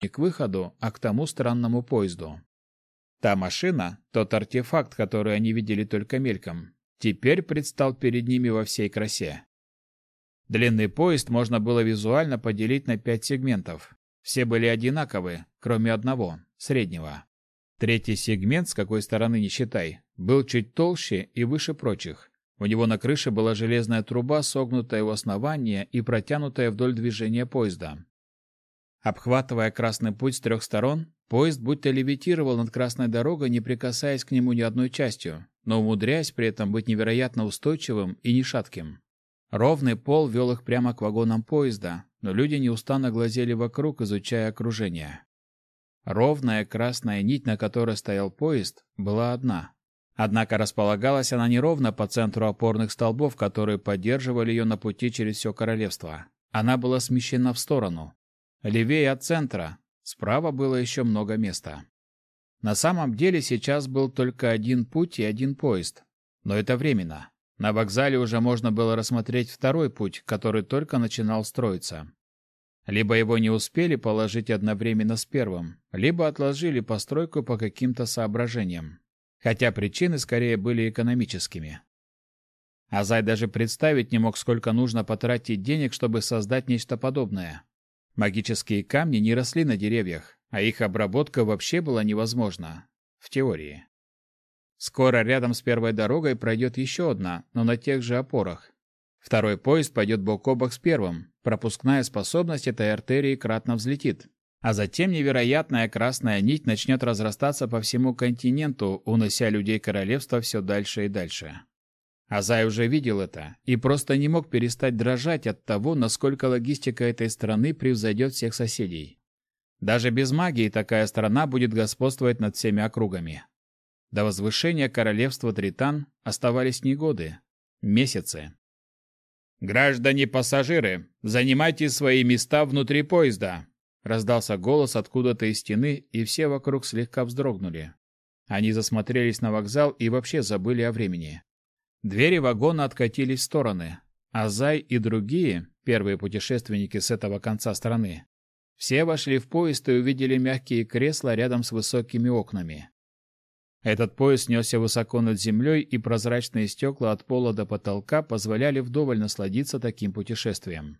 не к выходу, а к тому странному поезду. Та машина, тот артефакт, который они видели только мельком, теперь предстал перед ними во всей красе. Длинный поезд можно было визуально поделить на пять сегментов. Все были одинаковы, кроме одного, среднего. Третий сегмент, с какой стороны не считай, был чуть толще и выше прочих. У него на крыше была железная труба, согнутая у основания и протянутая вдоль движения поезда. Обхватывая красный путь с трех сторон, поезд будто левитировал над красной дорогой, не прикасаясь к нему ни одной частью, но умудряясь при этом быть невероятно устойчивым и не шатким. Ровный пол вел их прямо к вагонам поезда, но люди неустанно глазели вокруг, изучая окружение. Ровная красная нить, на которой стоял поезд, была одна. Однако располагалась она не ровно по центру опорных столбов, которые поддерживали ее на пути через все королевство. Она была смещена в сторону. Левее от центра. Справа было еще много места. На самом деле сейчас был только один путь и один поезд. Но это временно. На вокзале уже можно было рассмотреть второй путь, который только начинал строиться. Либо его не успели положить одновременно с первым, либо отложили постройку по каким-то соображениям хотя причины скорее были экономическими. Азай даже представить не мог, сколько нужно потратить денег, чтобы создать нечто подобное. Магические камни не росли на деревьях, а их обработка вообще была невозможна. В теории. Скоро рядом с первой дорогой пройдет еще одна, но на тех же опорах. Второй поезд пойдет бок о бок с первым. Пропускная способность этой артерии кратно взлетит. А затем невероятная красная нить начнет разрастаться по всему континенту, унося людей королевства все дальше и дальше. Азай уже видел это и просто не мог перестать дрожать от того, насколько логистика этой страны превзойдет всех соседей. Даже без магии такая страна будет господствовать над всеми округами. До возвышения королевства Тритан оставались не годы, месяцы. «Граждане-пассажиры, занимайте свои места внутри поезда. Раздался голос откуда-то из стены, и все вокруг слегка вздрогнули. Они засмотрелись на вокзал и вообще забыли о времени. Двери вагона откатились в стороны, а Зай и другие, первые путешественники с этого конца страны, все вошли в поезд и увидели мягкие кресла рядом с высокими окнами. Этот поезд несся высоко над землей, и прозрачные стекла от пола до потолка позволяли вдоволь насладиться таким путешествием.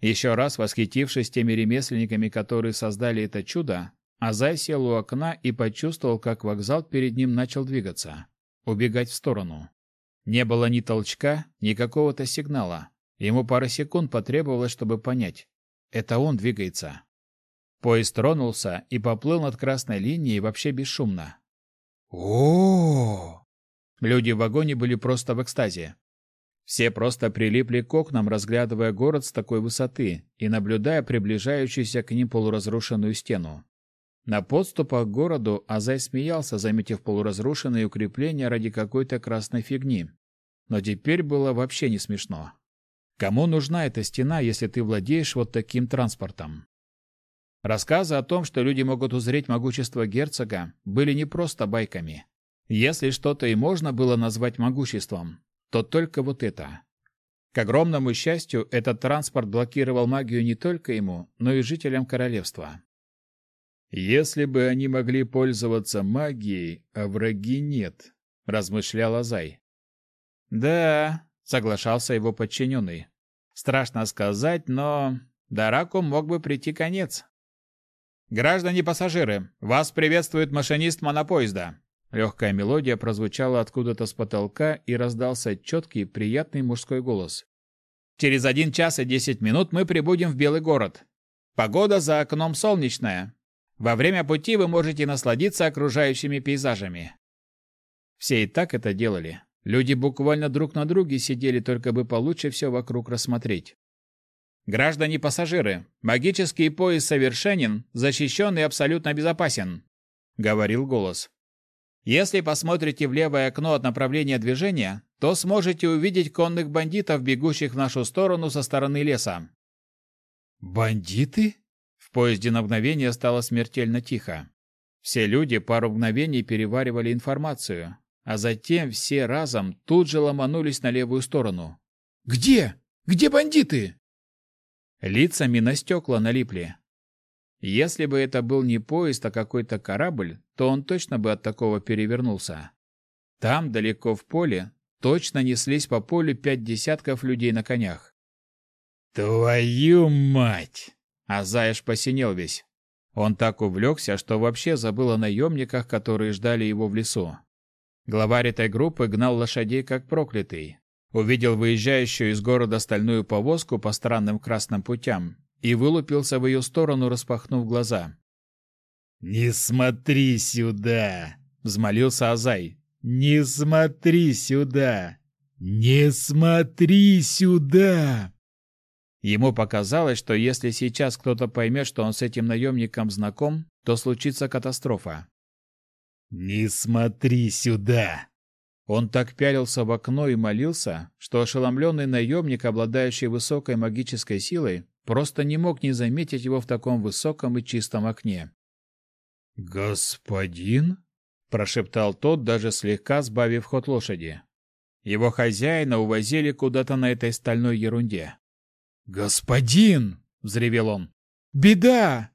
Еще раз восхитившись теми ремесленниками, которые создали это чудо, Азай сел у окна и почувствовал, как вокзал перед ним начал двигаться, убегать в сторону. Не было ни толчка, ни какого-то сигнала. Ему пара секунд потребовалось, чтобы понять. Это он двигается. Поезд тронулся и поплыл над красной линией вообще бесшумно. о Люди в вагоне были просто в экстазе. Все просто прилипли к окнам, разглядывая город с такой высоты и наблюдая приближающуюся к ним полуразрушенную стену. На подступах к городу Азай смеялся, заметив полуразрушенные укрепления ради какой-то красной фигни. Но теперь было вообще не смешно. Кому нужна эта стена, если ты владеешь вот таким транспортом? Рассказы о том, что люди могут узреть могущество герцога, были не просто байками. Если что-то и можно было назвать могуществом, то только вот это. К огромному счастью, этот транспорт блокировал магию не только ему, но и жителям королевства. «Если бы они могли пользоваться магией, а враги нет», — размышлял Азай. «Да», — соглашался его подчиненный. «Страшно сказать, но Дараку мог бы прийти конец». «Граждане-пассажиры, вас приветствует машинист монопоезда. Легкая мелодия прозвучала откуда-то с потолка и раздался четкий, приятный мужской голос. «Через один час и десять минут мы прибудем в Белый город. Погода за окном солнечная. Во время пути вы можете насладиться окружающими пейзажами». Все и так это делали. Люди буквально друг на друге сидели, только бы получше все вокруг рассмотреть. «Граждане-пассажиры, магический пояс совершенен, защищен и абсолютно безопасен», — говорил голос. Если посмотрите в левое окно от направления движения, то сможете увидеть конных бандитов, бегущих в нашу сторону со стороны леса. Бандиты? В поезде на мгновение стало смертельно тихо. Все люди пару мгновений переваривали информацию, а затем все разом тут же ломанулись на левую сторону. Где? Где бандиты? Лицами на стекла налипли. Если бы это был не поезд, а какой-то корабль, то он точно бы от такого перевернулся. Там, далеко в поле, точно неслись по полю пять десятков людей на конях. «Твою мать!» А Заеш посинел весь. Он так увлекся, что вообще забыл о наемниках, которые ждали его в лесу. Главарь этой группы гнал лошадей как проклятый. Увидел выезжающую из города стальную повозку по странным красным путям и вылупился в ее сторону, распахнув глаза. «Не смотри сюда!» — взмолился Азай. «Не смотри сюда! Не смотри сюда!» Ему показалось, что если сейчас кто-то поймет, что он с этим наемником знаком, то случится катастрофа. «Не смотри сюда!» Он так пялился в окно и молился, что ошеломленный наемник, обладающий высокой магической силой, просто не мог не заметить его в таком высоком и чистом окне. «Господин?» – прошептал тот, даже слегка сбавив ход лошади. Его хозяина увозили куда-то на этой стальной ерунде. «Господин!» — взревел он. «Беда!»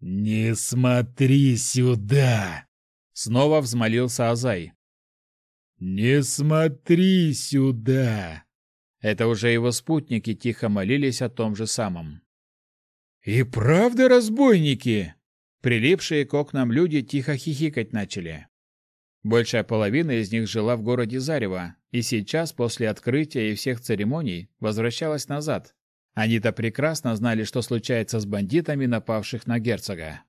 «Не смотри сюда!» — снова взмолился Азай. «Не смотри сюда!» Это уже его спутники тихо молились о том же самом. «И правда разбойники?» Прилипшие к окнам люди тихо хихикать начали. Большая половина из них жила в городе Зарево, и сейчас, после открытия и всех церемоний, возвращалась назад. Они-то прекрасно знали, что случается с бандитами, напавших на герцога.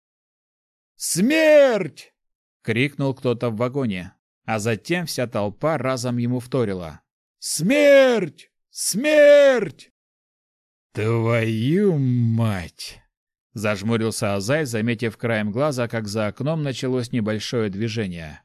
«Смерть!» — крикнул кто-то в вагоне, а затем вся толпа разом ему вторила. «Смерть! Смерть!» «Твою мать!» — зажмурился Азай, заметив краем глаза, как за окном началось небольшое движение.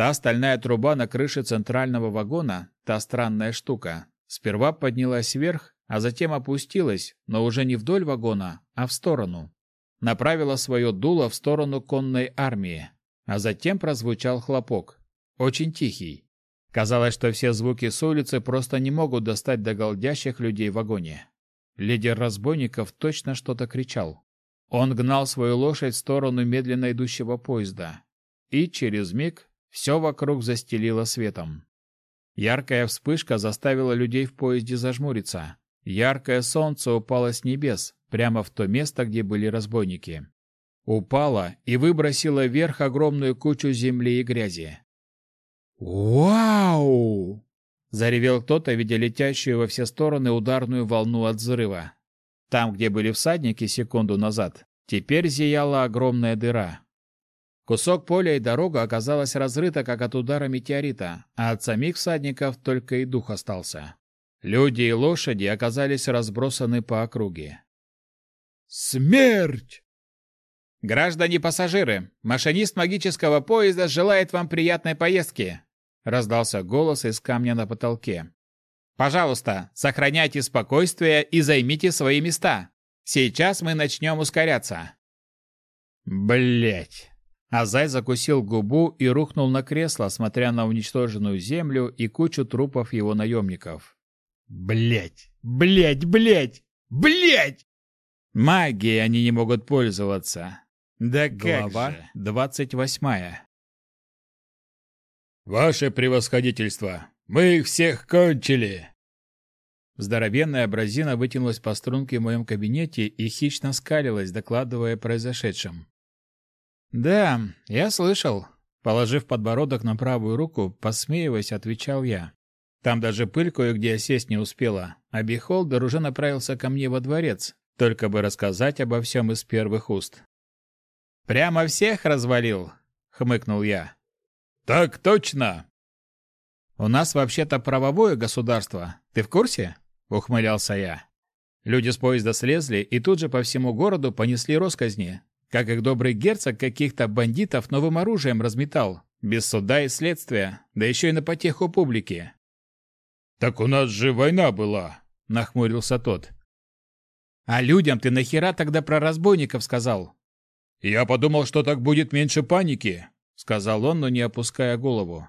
Та стальная труба на крыше центрального вагона, та странная штука, сперва поднялась вверх, а затем опустилась, но уже не вдоль вагона, а в сторону. Направила свое дуло в сторону конной армии, а затем прозвучал хлопок. Очень тихий. Казалось, что все звуки с улицы просто не могут достать до голдящих людей в вагоне. Лидер разбойников точно что-то кричал. Он гнал свою лошадь в сторону медленно идущего поезда. И через миг все вокруг застелило светом. Яркая вспышка заставила людей в поезде зажмуриться. Яркое солнце упало с небес, прямо в то место, где были разбойники. Упало и выбросило вверх огромную кучу земли и грязи. «Вау!» — заревел кто-то, видя летящую во все стороны ударную волну от взрыва. Там, где были всадники секунду назад, теперь зияла огромная дыра. Кусок поля и дорога оказалась разрыта, как от удара метеорита, а от самих всадников только и дух остался. Люди и лошади оказались разбросаны по округе. «Смерть!» «Граждане-пассажиры, машинист магического поезда желает вам приятной поездки!» Раздался голос из камня на потолке. «Пожалуйста, сохраняйте спокойствие и займите свои места. Сейчас мы начнем ускоряться». Блять! Азай закусил губу и рухнул на кресло, смотря на уничтоженную землю и кучу трупов его наемников. Блять, блять, блять, блять! Магией они не могут пользоваться. Да как Глава же? двадцать восьмая. Ваше превосходительство, мы их всех кончили. Здоровенная бразина вытянулась по струнке в моем кабинете и хищно скалилась, докладывая о произошедшем. «Да, я слышал», — положив подбородок на правую руку, посмеиваясь, отвечал я. Там даже пыль кое-где осесть не успела, а уже направился ко мне во дворец, только бы рассказать обо всем из первых уст. «Прямо всех развалил?» — хмыкнул я. «Так точно!» «У нас вообще-то правовое государство. Ты в курсе?» — ухмылялся я. Люди с поезда слезли и тут же по всему городу понесли росказни, как их добрый герцог каких-то бандитов новым оружием разметал, без суда и следствия, да еще и на потеху публики. «Так у нас же война была», — нахмурился тот. «А людям ты нахера тогда про разбойников сказал?» «Я подумал, что так будет меньше паники», — сказал он, но не опуская голову.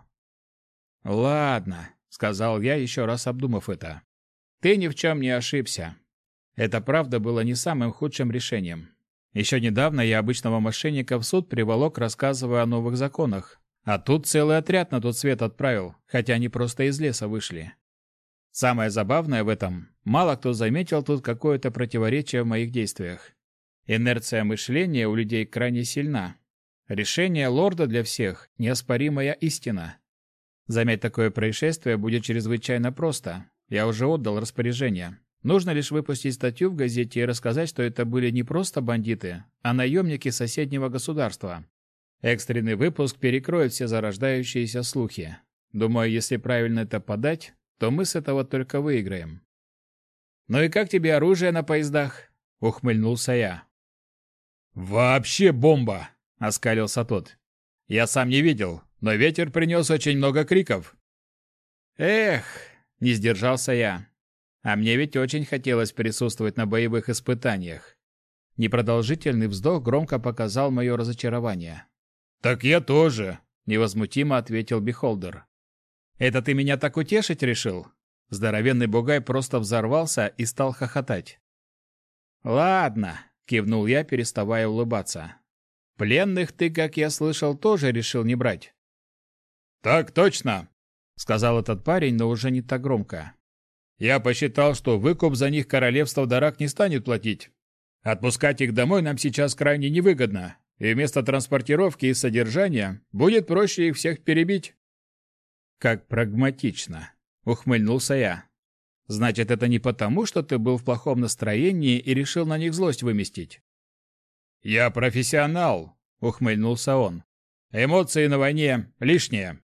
«Ладно», — сказал я, еще раз обдумав это. «Ты ни в чем не ошибся. Это правда было не самым худшим решением. Еще недавно я обычного мошенника в суд приволок, рассказывая о новых законах. А тут целый отряд на тот свет отправил, хотя они просто из леса вышли. Самое забавное в этом, мало кто заметил тут какое-то противоречие в моих действиях. Инерция мышления у людей крайне сильна. Решение лорда для всех – неоспоримая истина. Замять такое происшествие будет чрезвычайно просто. Я уже отдал распоряжение. Нужно лишь выпустить статью в газете и рассказать, что это были не просто бандиты, а наемники соседнего государства. Экстренный выпуск перекроет все зарождающиеся слухи. Думаю, если правильно это подать, то мы с этого только выиграем. «Ну и как тебе оружие на поездах?» — ухмыльнулся я. «Вообще бомба!» — оскалился тот. «Я сам не видел, но ветер принес очень много криков». «Эх!» — не сдержался я. А мне ведь очень хотелось присутствовать на боевых испытаниях. Непродолжительный вздох громко показал мое разочарование. «Так я тоже», — невозмутимо ответил Бихолдер. «Это ты меня так утешить решил?» Здоровенный бугай просто взорвался и стал хохотать. «Ладно», — кивнул я, переставая улыбаться. «Пленных ты, как я слышал, тоже решил не брать». «Так точно», — сказал этот парень, но уже не так громко. Я посчитал, что выкуп за них королевство Дарак не станет платить. Отпускать их домой нам сейчас крайне невыгодно, и вместо транспортировки и содержания будет проще их всех перебить. Как прагматично, ухмыльнулся я. Значит, это не потому, что ты был в плохом настроении и решил на них злость выместить. Я профессионал, ухмыльнулся он. Эмоции на войне лишние.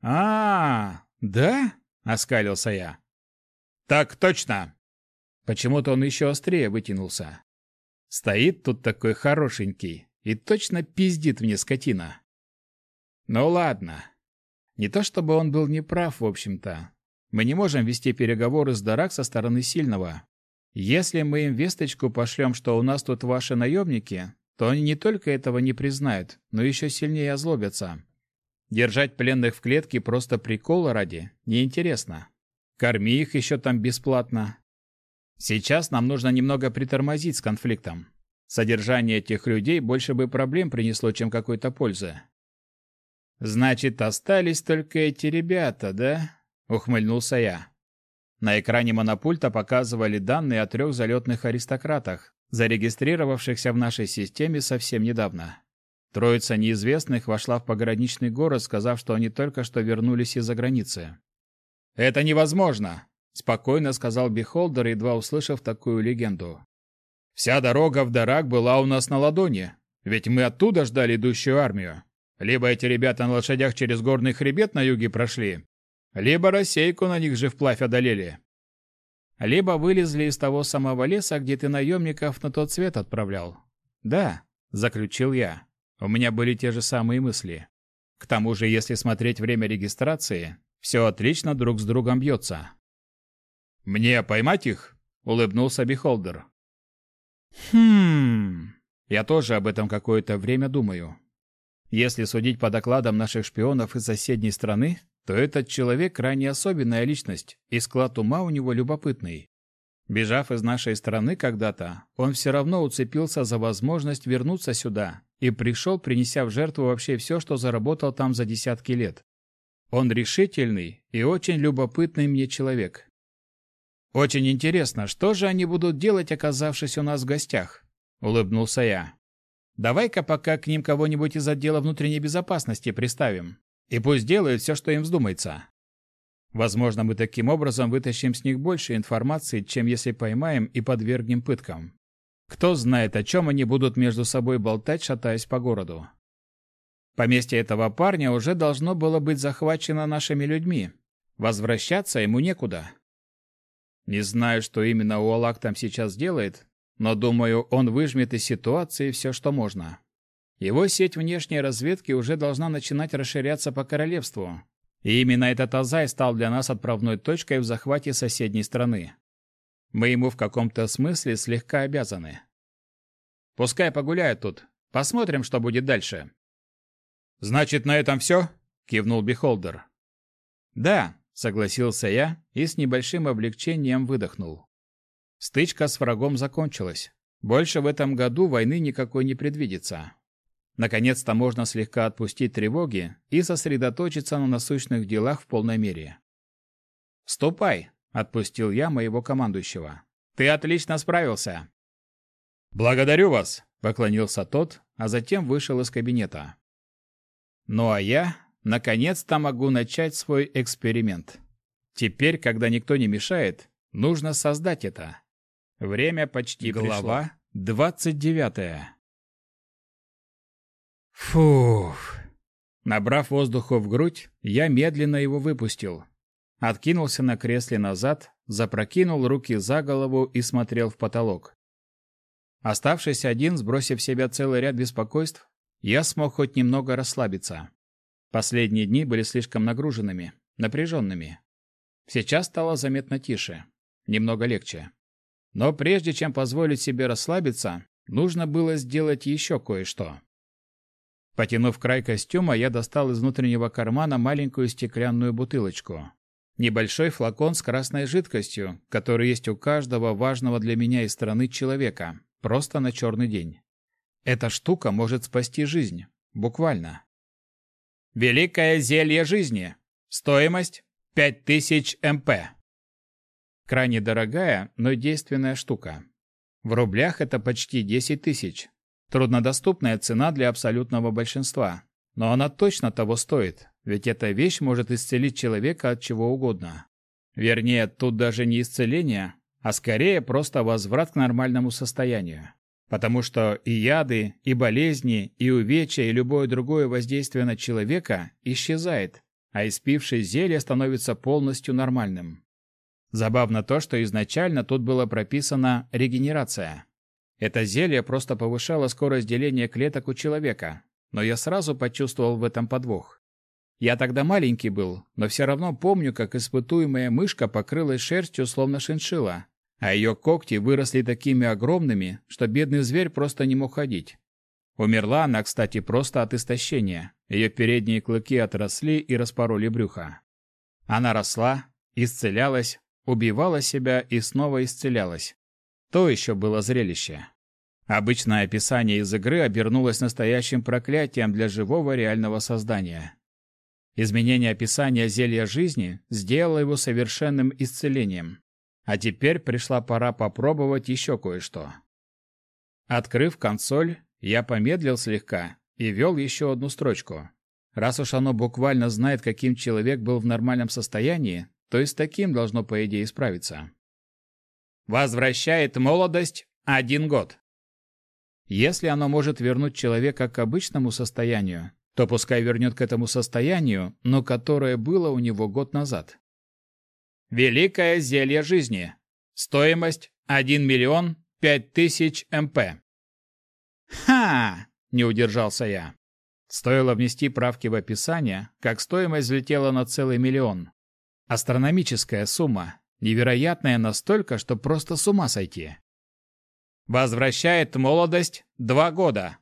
А, -а да? оскалился я. «Так точно!» Почему-то он еще острее вытянулся. Стоит тут такой хорошенький и точно пиздит мне скотина. Ну ладно. Не то чтобы он был неправ, в общем-то. Мы не можем вести переговоры с Дарак со стороны сильного. Если мы им весточку пошлем, что у нас тут ваши наемники, то они не только этого не признают, но еще сильнее озлобятся. Держать пленных в клетке просто прикола ради неинтересно. Корми их еще там бесплатно. Сейчас нам нужно немного притормозить с конфликтом. Содержание этих людей больше бы проблем принесло, чем какой-то пользы. Значит, остались только эти ребята, да? ухмыльнулся я. На экране монопульта показывали данные о трех залетных аристократах, зарегистрировавшихся в нашей системе совсем недавно. Троица неизвестных вошла в пограничный город, сказав, что они только что вернулись из-за границы. «Это невозможно», — спокойно сказал Бихолдер, едва услышав такую легенду. «Вся дорога в Дарак была у нас на ладони, ведь мы оттуда ждали идущую армию. Либо эти ребята на лошадях через горный хребет на юге прошли, либо рассейку на них же вплавь одолели. Либо вылезли из того самого леса, где ты наемников на тот свет отправлял. Да, заключил я. У меня были те же самые мысли. К тому же, если смотреть время регистрации, все отлично друг с другом бьется. «Мне поймать их?» — улыбнулся Бихолдер. «Хм... Я тоже об этом какое-то время думаю. Если судить по докладам наших шпионов из соседней страны, то этот человек крайне особенная личность, и склад ума у него любопытный. Бежав из нашей страны когда-то, он все равно уцепился за возможность вернуться сюда и пришел, принеся в жертву вообще все, что заработал там за десятки лет. Он решительный и очень любопытный мне человек. Очень интересно, что же они будут делать, оказавшись у нас в гостях? Улыбнулся я. Давай-ка пока к ним кого-нибудь из отдела внутренней безопасности приставим. И пусть делают все, что им вздумается. Возможно, мы таким образом вытащим с них больше информации, чем если поймаем и подвергнем пыткам. Кто знает, о чем они будут между собой болтать, шатаясь по городу. Поместье этого парня уже должно было быть захвачено нашими людьми. Возвращаться ему некуда. Не знаю, что именно Уолак там сейчас делает, но думаю, он выжмет из ситуации все, что можно. Его сеть внешней разведки уже должна начинать расширяться по королевству. И именно этот Азай стал для нас отправной точкой в захвате соседней страны. Мы ему в каком-то смысле слегка обязаны. Пускай погуляют тут. Посмотрим, что будет дальше. «Значит, на этом все?» — кивнул Бихолдер. «Да», — согласился я и с небольшим облегчением выдохнул. Стычка с врагом закончилась. Больше в этом году войны никакой не предвидится. Наконец-то можно слегка отпустить тревоги и сосредоточиться на насущных делах в полной мере. «Ступай!» – отпустил я моего командующего. «Ты отлично справился!» «Благодарю вас!» – поклонился тот, а затем вышел из кабинета. Ну а я, наконец-то могу начать свой эксперимент. Теперь, когда никто не мешает, нужно создать это. Время почти Глава двадцать девятая. Фух. Набрав воздуха в грудь, я медленно его выпустил. Откинулся на кресле назад, запрокинул руки за голову и смотрел в потолок. Оставшись один, сбросив себя целый ряд беспокойств, я смог хоть немного расслабиться. Последние дни были слишком нагруженными, напряженными. Сейчас стало заметно тише, немного легче. Но прежде чем позволить себе расслабиться, нужно было сделать еще кое-что. Потянув край костюма, я достал из внутреннего кармана маленькую стеклянную бутылочку. Небольшой флакон с красной жидкостью, который есть у каждого важного для меня из страны человека, просто на черный день. Эта штука может спасти жизнь. Буквально. Великое зелье жизни. Стоимость 5000 МП. Крайне дорогая, но действенная штука. В рублях это почти 10 тысяч. Труднодоступная цена для абсолютного большинства. Но она точно того стоит, ведь эта вещь может исцелить человека от чего угодно. Вернее, тут даже не исцеление, а скорее просто возврат к нормальному состоянию. Потому что и яды, и болезни, и увечья, и любое другое воздействие на человека исчезает, а испивший зелье становится полностью нормальным. Забавно то, что изначально тут было прописано «регенерация». Это зелье просто повышало скорость деления клеток у человека, но я сразу почувствовал в этом подвох. Я тогда маленький был, но все равно помню, как испытуемая мышка покрылась шерстью, словно шиншилла, а ее когти выросли такими огромными, что бедный зверь просто не мог ходить. Умерла она, кстати, просто от истощения. Ее передние клыки отросли и распороли брюхо. Она росла, исцелялась, убивала себя и снова исцелялась. То еще было зрелище. Обычное описание из игры обернулось настоящим проклятием для живого реального создания. Изменение описания зелья жизни сделало его совершенным исцелением. А теперь пришла пора попробовать еще кое-что. Открыв консоль, я помедлил слегка и ввел еще одну строчку. Раз уж оно буквально знает, каким человек был в нормальном состоянии, то и с таким должно, по идее, справиться. Возвращает молодость один год. Если оно может вернуть человека к обычному состоянию, то пускай вернет к этому состоянию, но которое было у него год назад. Великое зелье жизни. Стоимость 1 миллион 5 тысяч МП. Ха! Не удержался я. Стоило внести правки в описание, как стоимость взлетела на целый миллион. Астрономическая сумма, невероятная настолько, что просто с ума сойти. Возвращает молодость два года.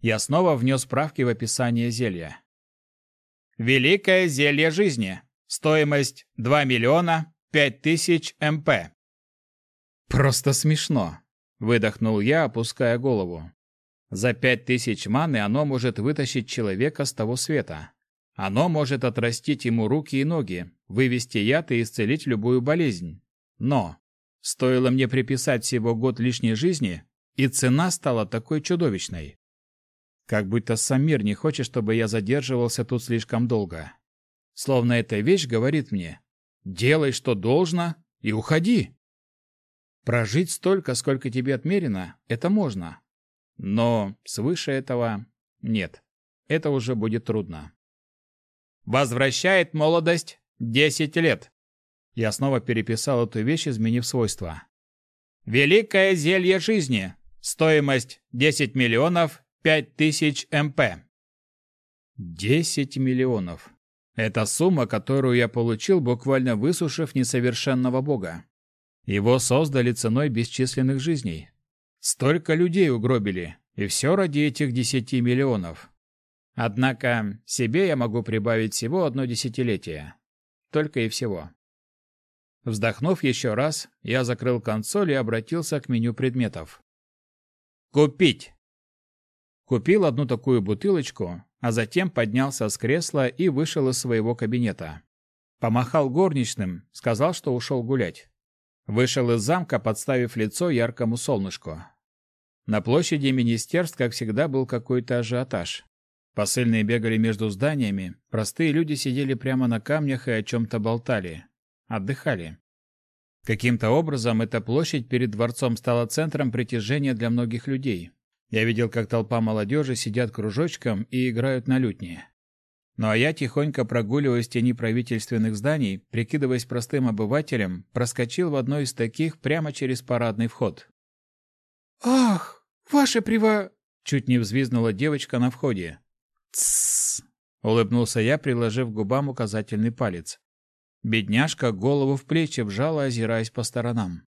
Я снова внес правки в описание зелья. Великое зелье жизни. Стоимость 2 миллиона 5 тысяч МП. Просто смешно, выдохнул я, опуская голову. За пять тысяч маны оно может вытащить человека с того света. Оно может отрастить ему руки и ноги, вывести яд и исцелить любую болезнь. Но стоило мне приписать всего год лишней жизни, и цена стала такой чудовищной. Как будто сам мир не хочет, чтобы я задерживался тут слишком долго. Словно эта вещь говорит мне «делай, что должно, и уходи». Прожить столько, сколько тебе отмерено, это можно. Но свыше этого нет. Это уже будет трудно. Возвращает молодость 10 лет. Я снова переписал эту вещь, изменив свойства. Великое зелье жизни. Стоимость 10 миллионов 5 тысяч МП. 10 миллионов. Это сумма, которую я получил, буквально высушив несовершенного бога. Его создали ценой бесчисленных жизней. Столько людей угробили, и все ради этих десяти миллионов. Однако себе я могу прибавить всего одно десятилетие. Только и всего. Вздохнув еще раз, я закрыл консоль и обратился к меню предметов. Купить. Купил одну такую бутылочку, а затем поднялся с кресла и вышел из своего кабинета. Помахал горничным, сказал, что ушел гулять. Вышел из замка, подставив лицо яркому солнышку. На площади министерств, как всегда, был какой-то ажиотаж. Посыльные бегали между зданиями, простые люди сидели прямо на камнях и о чем-то болтали. Отдыхали. Каким-то образом эта площадь перед дворцом стала центром притяжения для многих людей. Я видел, как толпа молодежи сидят кружочком и играют на лютне. Ну а я, тихонько прогуливаясь в тени правительственных зданий, прикидываясь простым обывателем, проскочил в одно из таких прямо через парадный вход. «Ах, ваше приво...» — чуть не взвизгнула девочка на входе. «Тссс!» — улыбнулся я, приложив к губам указательный палец. Бедняжка голову в плечи вжала, озираясь по сторонам.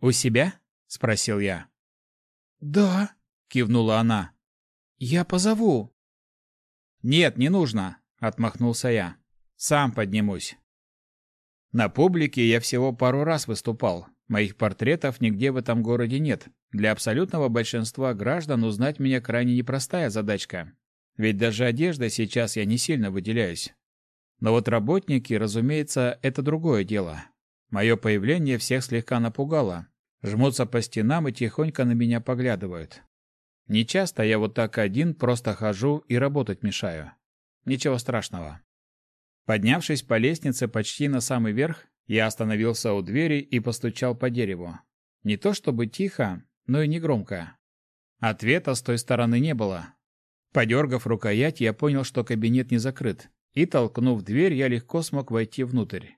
«У себя?» — спросил я. «Да», — кивнула она. «Я позову». «Нет, не нужно», — отмахнулся я. «Сам поднимусь». На публике я всего пару раз выступал. Моих портретов нигде в этом городе нет. Для абсолютного большинства граждан узнать меня крайне непростая задачка. Ведь даже одежда сейчас я не сильно выделяюсь. Но вот работники, разумеется, это другое дело. Мое появление всех слегка напугало. Жмутся по стенам и тихонько на меня поглядывают. Не часто я вот так один просто хожу и работать мешаю. Ничего страшного. Поднявшись по лестнице почти на самый верх, я остановился у двери и постучал по дереву. Не то чтобы тихо, но и не громко. Ответа с той стороны не было. Подергав рукоять, я понял, что кабинет не закрыт, и, толкнув дверь, я легко смог войти внутрь.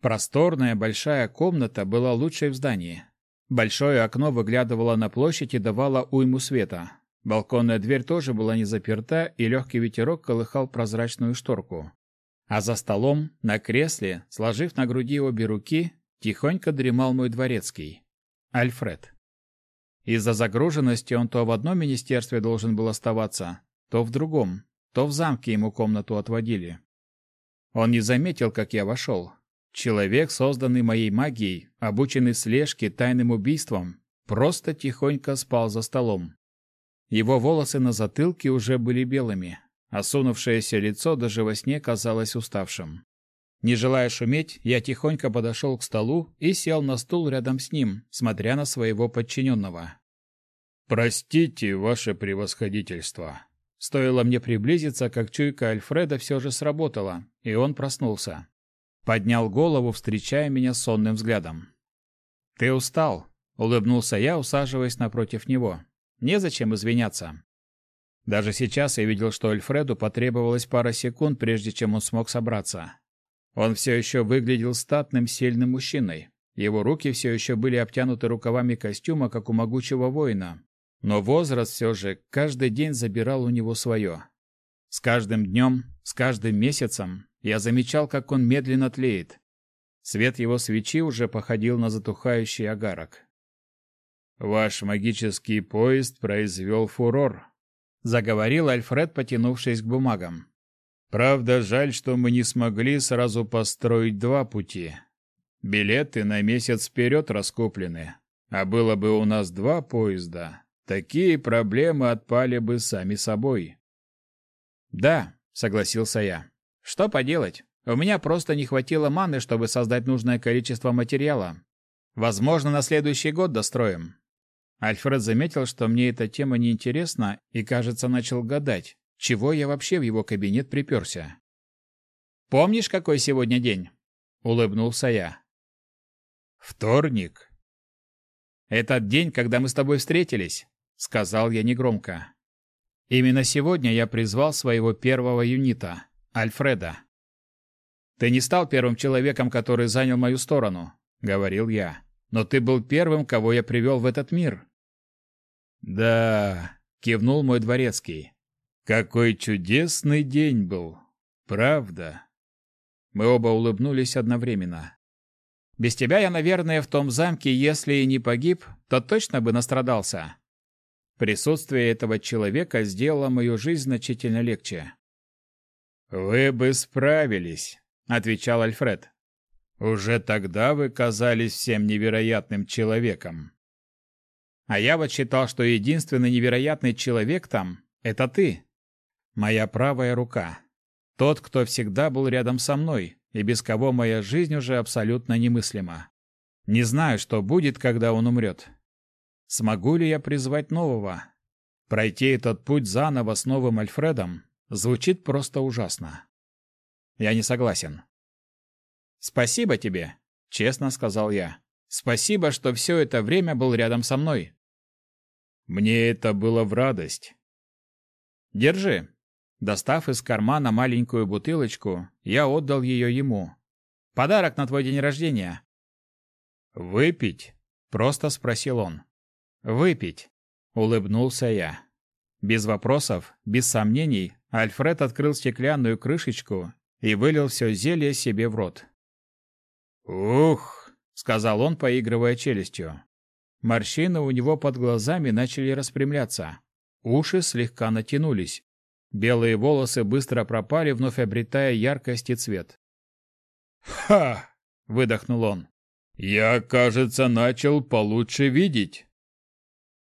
Просторная большая комната была лучшей в здании. Большое окно выглядывало на площадь и давало уйму света. Балконная дверь тоже была не заперта, и легкий ветерок колыхал прозрачную шторку. А за столом, на кресле, сложив на груди обе руки, тихонько дремал мой дворецкий. Альфред. Из-за загруженности он то в одном министерстве должен был оставаться, то в другом, то в замке ему комнату отводили. Он не заметил, как я вошел. Человек, созданный моей магией, обученный слежке, тайным убийствам, просто тихонько спал за столом. Его волосы на затылке уже были белыми, осунувшееся лицо даже во сне казалось уставшим. Не желая шуметь, я тихонько подошел к столу и сел на стул рядом с ним, смотря на своего подчиненного. «Простите, ваше превосходительство», Стоило мне приблизиться, как чуйка Альфреда все же сработала, и он проснулся. Поднял голову, встречая меня сонным взглядом. «Ты устал», — улыбнулся я, усаживаясь напротив него. «Незачем извиняться». Даже сейчас я видел, что Альфреду потребовалось пара секунд, прежде чем он смог собраться. Он все еще выглядел статным, сильным мужчиной. Его руки все еще были обтянуты рукавами костюма, как у могучего воина, но возраст все же каждый день забирал у него свое. С каждым днем, с каждым месяцем я замечал, как он медленно тлеет. Свет его свечи уже походил на затухающий огарок. «Ваш магический поезд произвел фурор», — заговорил Альфред, потянувшись к бумагам. «Правда, жаль, что мы не смогли сразу построить два пути. Билеты на месяц вперед раскуплены, а было бы у нас два поезда, такие проблемы отпали бы сами собой. Да, согласился я. Что поделать? У меня просто не хватило маны, чтобы создать нужное количество материала. Возможно, на следующий год достроим. Альфред заметил, что мне эта тема не интересна, и, кажется, начал гадать, чего я вообще в его кабинет приперся. «Помнишь, какой сегодня день?» — улыбнулся я. «Вторник». «Этот день, когда мы с тобой встретились сказал я негромко. Именно сегодня я призвал своего первого юнита, Альфреда. Ты не стал первым человеком, который занял мою сторону, говорил я. Но ты был первым, кого я привел в этот мир. Да, кивнул мой дворецкий. Какой чудесный день был. Правда. Мы оба улыбнулись одновременно. Без тебя я, наверное, в том замке, если и не погиб, то точно бы настрадался. Присутствие этого человека сделало мою жизнь значительно легче. «Вы бы справились», — отвечал Альфред. «Уже тогда вы казались всем невероятным человеком». А я вот считал, что единственный невероятный человек там — это ты. Моя правая рука. Тот, кто всегда был рядом со мной, и без кого моя жизнь уже абсолютно немыслима. Не знаю, что будет, когда он умрет. Смогу ли я призвать нового? Пройти этот путь заново с новым Альфредом звучит просто ужасно. Я не согласен. Спасибо тебе, честно сказал я. Спасибо, что все это время был рядом со мной. Мне это было в радость. Держи. Достав из кармана маленькую бутылочку, я отдал ее ему. Подарок на твой день рождения. Выпить? Просто спросил он. Выпить, улыбнулся я. Без вопросов, без сомнений, Альфред открыл стеклянную крышечку и вылил все зелье себе в рот. «Ух!» — сказал он, поигрывая челюстью. Морщины у него под глазами начали распрямляться. Уши слегка натянулись. Белые волосы быстро пропали, вновь обретая яркость и цвет. «Ха!» — выдохнул он. «Я, кажется, начал получше видеть».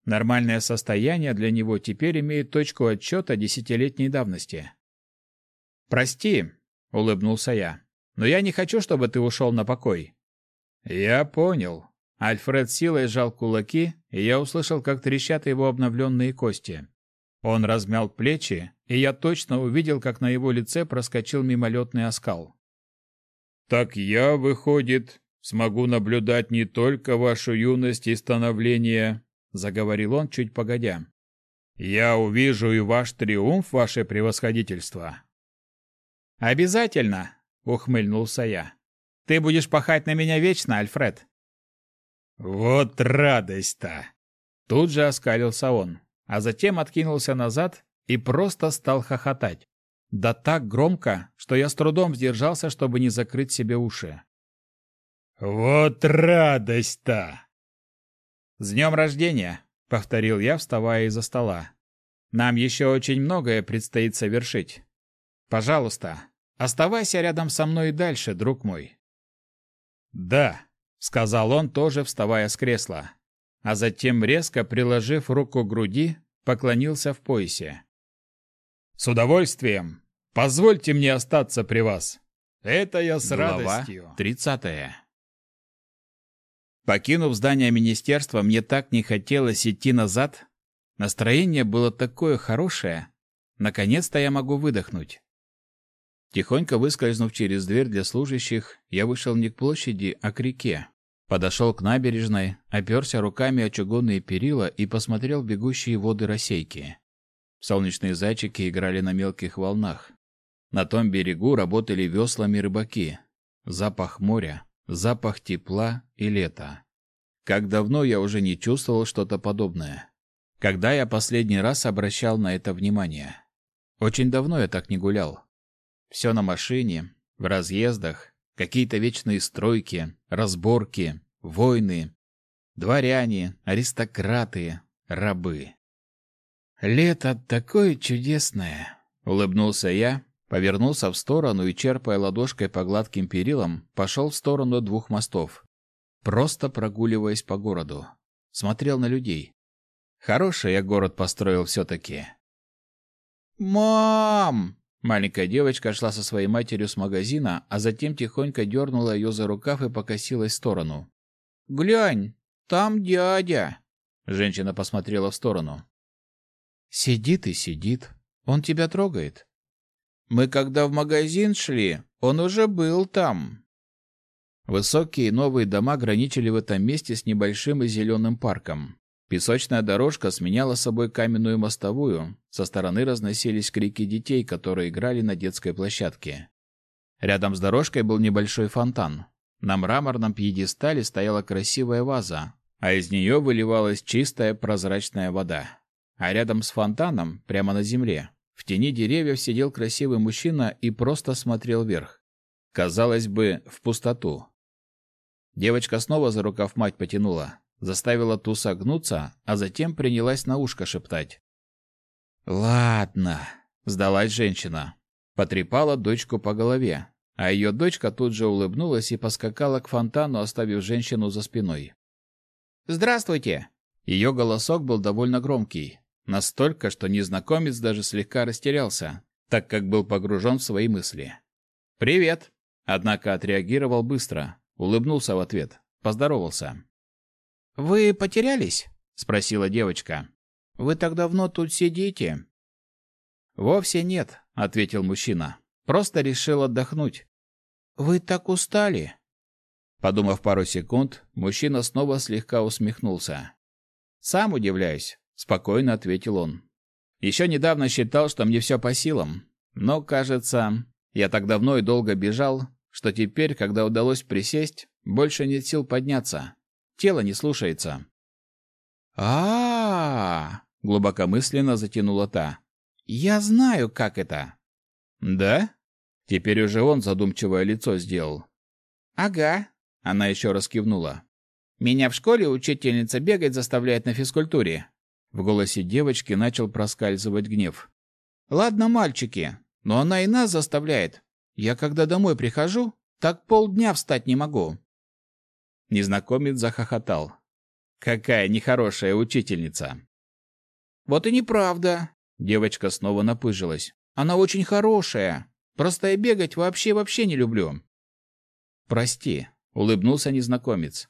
Нормальное состояние для него теперь имеет точку отчета десятилетней давности. «Прости», — улыбнулся я, — «но я не хочу, чтобы ты ушел на покой». «Я понял». Альфред силой сжал кулаки, и я услышал, как трещат его обновленные кости. Он размял плечи, и я точно увидел, как на его лице проскочил мимолетный оскал. «Так я, выходит, смогу наблюдать не только вашу юность и становление, заговорил он чуть погодя. Я увижу и ваш триумф, ваше превосходительство. Обязательно, ухмыльнулся я. Ты будешь пахать на меня вечно, Альфред. Вот радость-то. Тут же оскалился он, а затем откинулся назад и просто стал хохотать. Да так громко, что я с трудом сдержался, чтобы не закрыть себе уши. Вот радость-то. «С днем рождения!» — повторил я, вставая из-за стола. «Нам еще очень многое предстоит совершить. Пожалуйста, оставайся рядом со мной и дальше, друг мой». «Да», — сказал он, тоже вставая с кресла, а затем, резко приложив руку к груди, поклонился в поясе. «С удовольствием! Позвольте мне остаться при вас. Это я с Глава радостью». Тридцатая. Покинув здание министерства, мне так не хотелось идти назад. Настроение было такое хорошее. Наконец-то я могу выдохнуть. Тихонько выскользнув через дверь для служащих, я вышел не к площади, а к реке. Подошел к набережной, оперся руками о чугунные перила и посмотрел бегущие воды рассейки. Солнечные зайчики играли на мелких волнах. На том берегу работали веслами рыбаки. Запах моря, запах тепла и лета. Как давно я уже не чувствовал что-то подобное. Когда я последний раз обращал на это внимание? Очень давно я так не гулял. Все на машине, в разъездах, какие-то вечные стройки, разборки, войны, дворяне, аристократы, рабы. Лето такое чудесное, улыбнулся я, повернулся в сторону и, черпая ладошкой по гладким перилам, пошел в сторону двух мостов. Просто прогуливаясь по городу. Смотрел на людей. Хороший я город построил все-таки. «Мам!» Маленькая девочка шла со своей матерью с магазина, а затем тихонько дернула ее за рукав и покосилась в сторону. «Глянь, там дядя!» Женщина посмотрела в сторону. «Сидит и сидит. Он тебя трогает?» Мы когда в магазин шли, он уже был там. Высокие новые дома граничили в этом месте с небольшим и зеленым парком. Песочная дорожка сменяла собой каменную мостовую, со стороны разносились крики детей, которые играли на детской площадке. Рядом с дорожкой был небольшой фонтан. На мраморном пьедестале стояла красивая ваза, а из нее выливалась чистая прозрачная вода. А рядом с фонтаном, прямо на земле, в тени деревьев сидел красивый мужчина и просто смотрел вверх. Казалось бы, в пустоту. Девочка снова за рукав мать потянула, заставила ту согнуться, а затем принялась на ушко шептать. «Ладно», — сдалась женщина. Потрепала дочку по голове, а ее дочка тут же улыбнулась и поскакала к фонтану, оставив женщину за спиной. «Здравствуйте!» Ее голосок был довольно громкий, настолько, что незнакомец даже слегка растерялся, так как был погружен в свои мысли. «Привет!» Однако отреагировал быстро, улыбнулся в ответ, поздоровался. «Вы потерялись?» — спросила девочка. «Вы так давно тут сидите?» «Вовсе нет», — ответил мужчина. «Просто решил отдохнуть». «Вы так устали?» Подумав пару секунд, мужчина снова слегка усмехнулся. «Сам удивляюсь», — спокойно ответил он. «Еще недавно считал, что мне все по силам. Но, кажется, я так давно и долго бежал, что теперь, когда удалось присесть, больше нет сил подняться. Тело не слушается». «А-а-а!» — глубокомысленно затянула та. «Я знаю, как это». «Да?» Теперь уже он задумчивое лицо сделал. «Ага», — она еще раз кивнула. «Меня в школе учительница бегать заставляет на физкультуре». В голосе девочки начал проскальзывать гнев. «Ладно, мальчики, но она и нас заставляет. Я когда домой прихожу, так полдня встать не могу». Незнакомец захохотал. «Какая нехорошая учительница!» «Вот и неправда!» Девочка снова напыжилась. «Она очень хорошая. Просто я бегать вообще-вообще не люблю». «Прости», — улыбнулся незнакомец.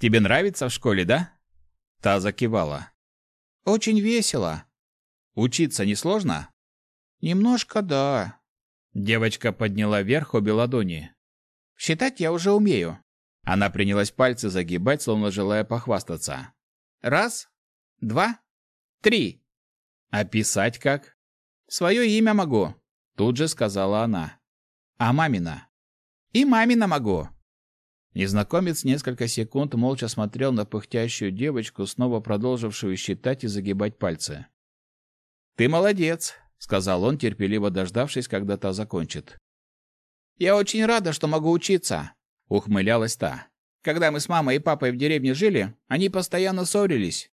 «Тебе нравится в школе, да?» Та закивала. «Очень весело». «Учиться несложно?» «Немножко да». Девочка подняла вверх обе ладони. «Считать я уже умею». Она принялась пальцы загибать, словно желая похвастаться. «Раз, два, три». «А писать как?» «Свое имя могу», — тут же сказала она. «А мамина?» «И мамина могу». Незнакомец несколько секунд молча смотрел на пыхтящую девочку, снова продолжившую считать и загибать пальцы. «Ты молодец», — сказал он, терпеливо дождавшись, когда та закончит. «Я очень рада, что могу учиться», — ухмылялась та. «Когда мы с мамой и папой в деревне жили, они постоянно ссорились».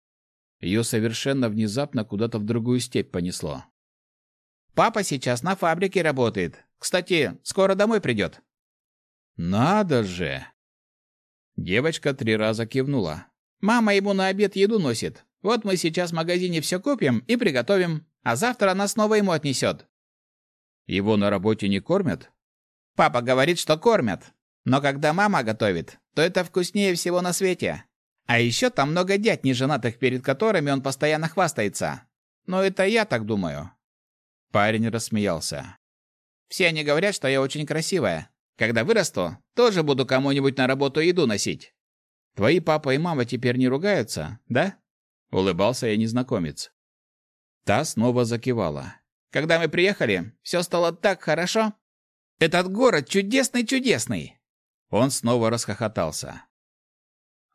Ее совершенно внезапно куда-то в другую степь понесло. «Папа сейчас на фабрике работает. Кстати, скоро домой придет». «Надо же!» Девочка три раза кивнула. «Мама ему на обед еду носит. Вот мы сейчас в магазине все купим и приготовим, а завтра она снова ему отнесет». «Его на работе не кормят?» «Папа говорит, что кормят. Но когда мама готовит, то это вкуснее всего на свете. А еще там много дядь неженатых, перед которыми он постоянно хвастается. Но это я так думаю». Парень рассмеялся. «Все они говорят, что я очень красивая. Когда вырасту, тоже буду кому-нибудь на работу еду носить. Твои папа и мама теперь не ругаются, да? Улыбался я незнакомец. Та снова закивала. Когда мы приехали, все стало так хорошо. Этот город чудесный-чудесный. Он снова расхохотался.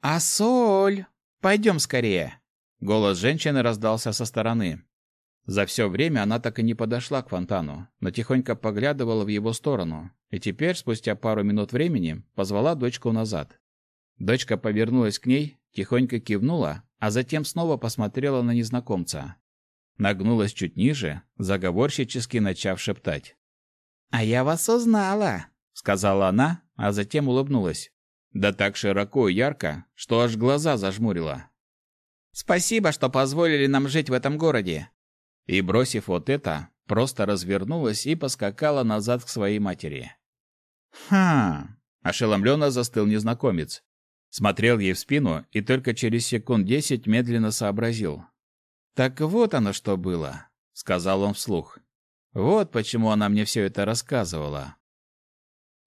А соль? Пойдем скорее. Голос женщины раздался со стороны. За все время она так и не подошла к фонтану, но тихонько поглядывала в его сторону, и теперь, спустя пару минут времени, позвала дочку назад. Дочка повернулась к ней, тихонько кивнула, а затем снова посмотрела на незнакомца. Нагнулась чуть ниже, заговорщически начав шептать. «А я вас узнала», — сказала она, а затем улыбнулась. Да так широко и ярко, что аж глаза зажмурила. «Спасибо, что позволили нам жить в этом городе. И, бросив вот это, просто развернулась и поскакала назад к своей матери. «Ха!» – ошеломленно застыл незнакомец. Смотрел ей в спину и только через секунд десять медленно сообразил. «Так вот оно что было», — сказал он вслух. «Вот почему она мне все это рассказывала».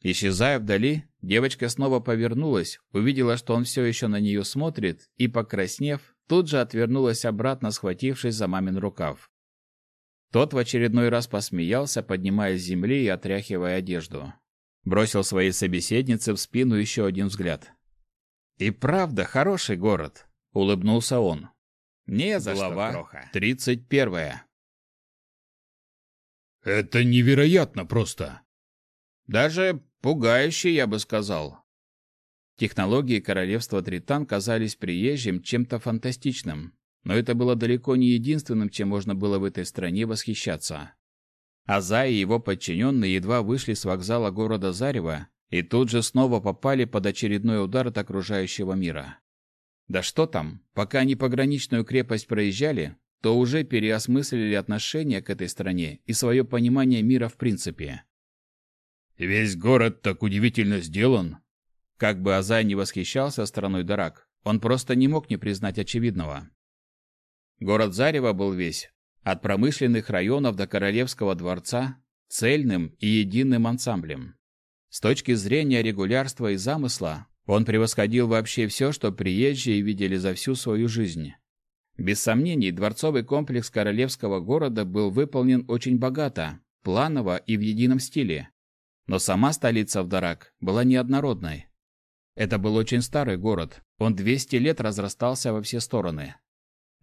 Исчезая вдали, девочка снова повернулась, увидела, что он все еще на нее смотрит, и, покраснев, тут же отвернулась обратно, схватившись за мамин рукав. Тот в очередной раз посмеялся, поднимая с земли и отряхивая одежду. Бросил своей собеседнице в спину еще один взгляд. «И правда, хороший город», — улыбнулся он. «Не за Глава что, Кроха». Тридцать первая. «Это невероятно просто!» «Даже пугающе, я бы сказал». Технологии королевства Тритан казались приезжим чем-то фантастичным, но это было далеко не единственным, чем можно было в этой стране восхищаться. Аза и его подчиненные едва вышли с вокзала города Зарево и тут же снова попали под очередной удар от окружающего мира. Да что там, пока они пограничную крепость проезжали, то уже переосмыслили отношение к этой стране и свое понимание мира в принципе. Весь город так удивительно сделан. Как бы Азай не восхищался страной Дарак, он просто не мог не признать очевидного. Город Зарево был весь, от промышленных районов до Королевского дворца, цельным и единым ансамблем. С точки зрения регулярства и замысла, он превосходил вообще все, что приезжие видели за всю свою жизнь. Без сомнений, дворцовый комплекс королевского города был выполнен очень богато, планово и в едином стиле. Но сама столица в Дарак была неоднородной. Это был очень старый город, он 200 лет разрастался во все стороны.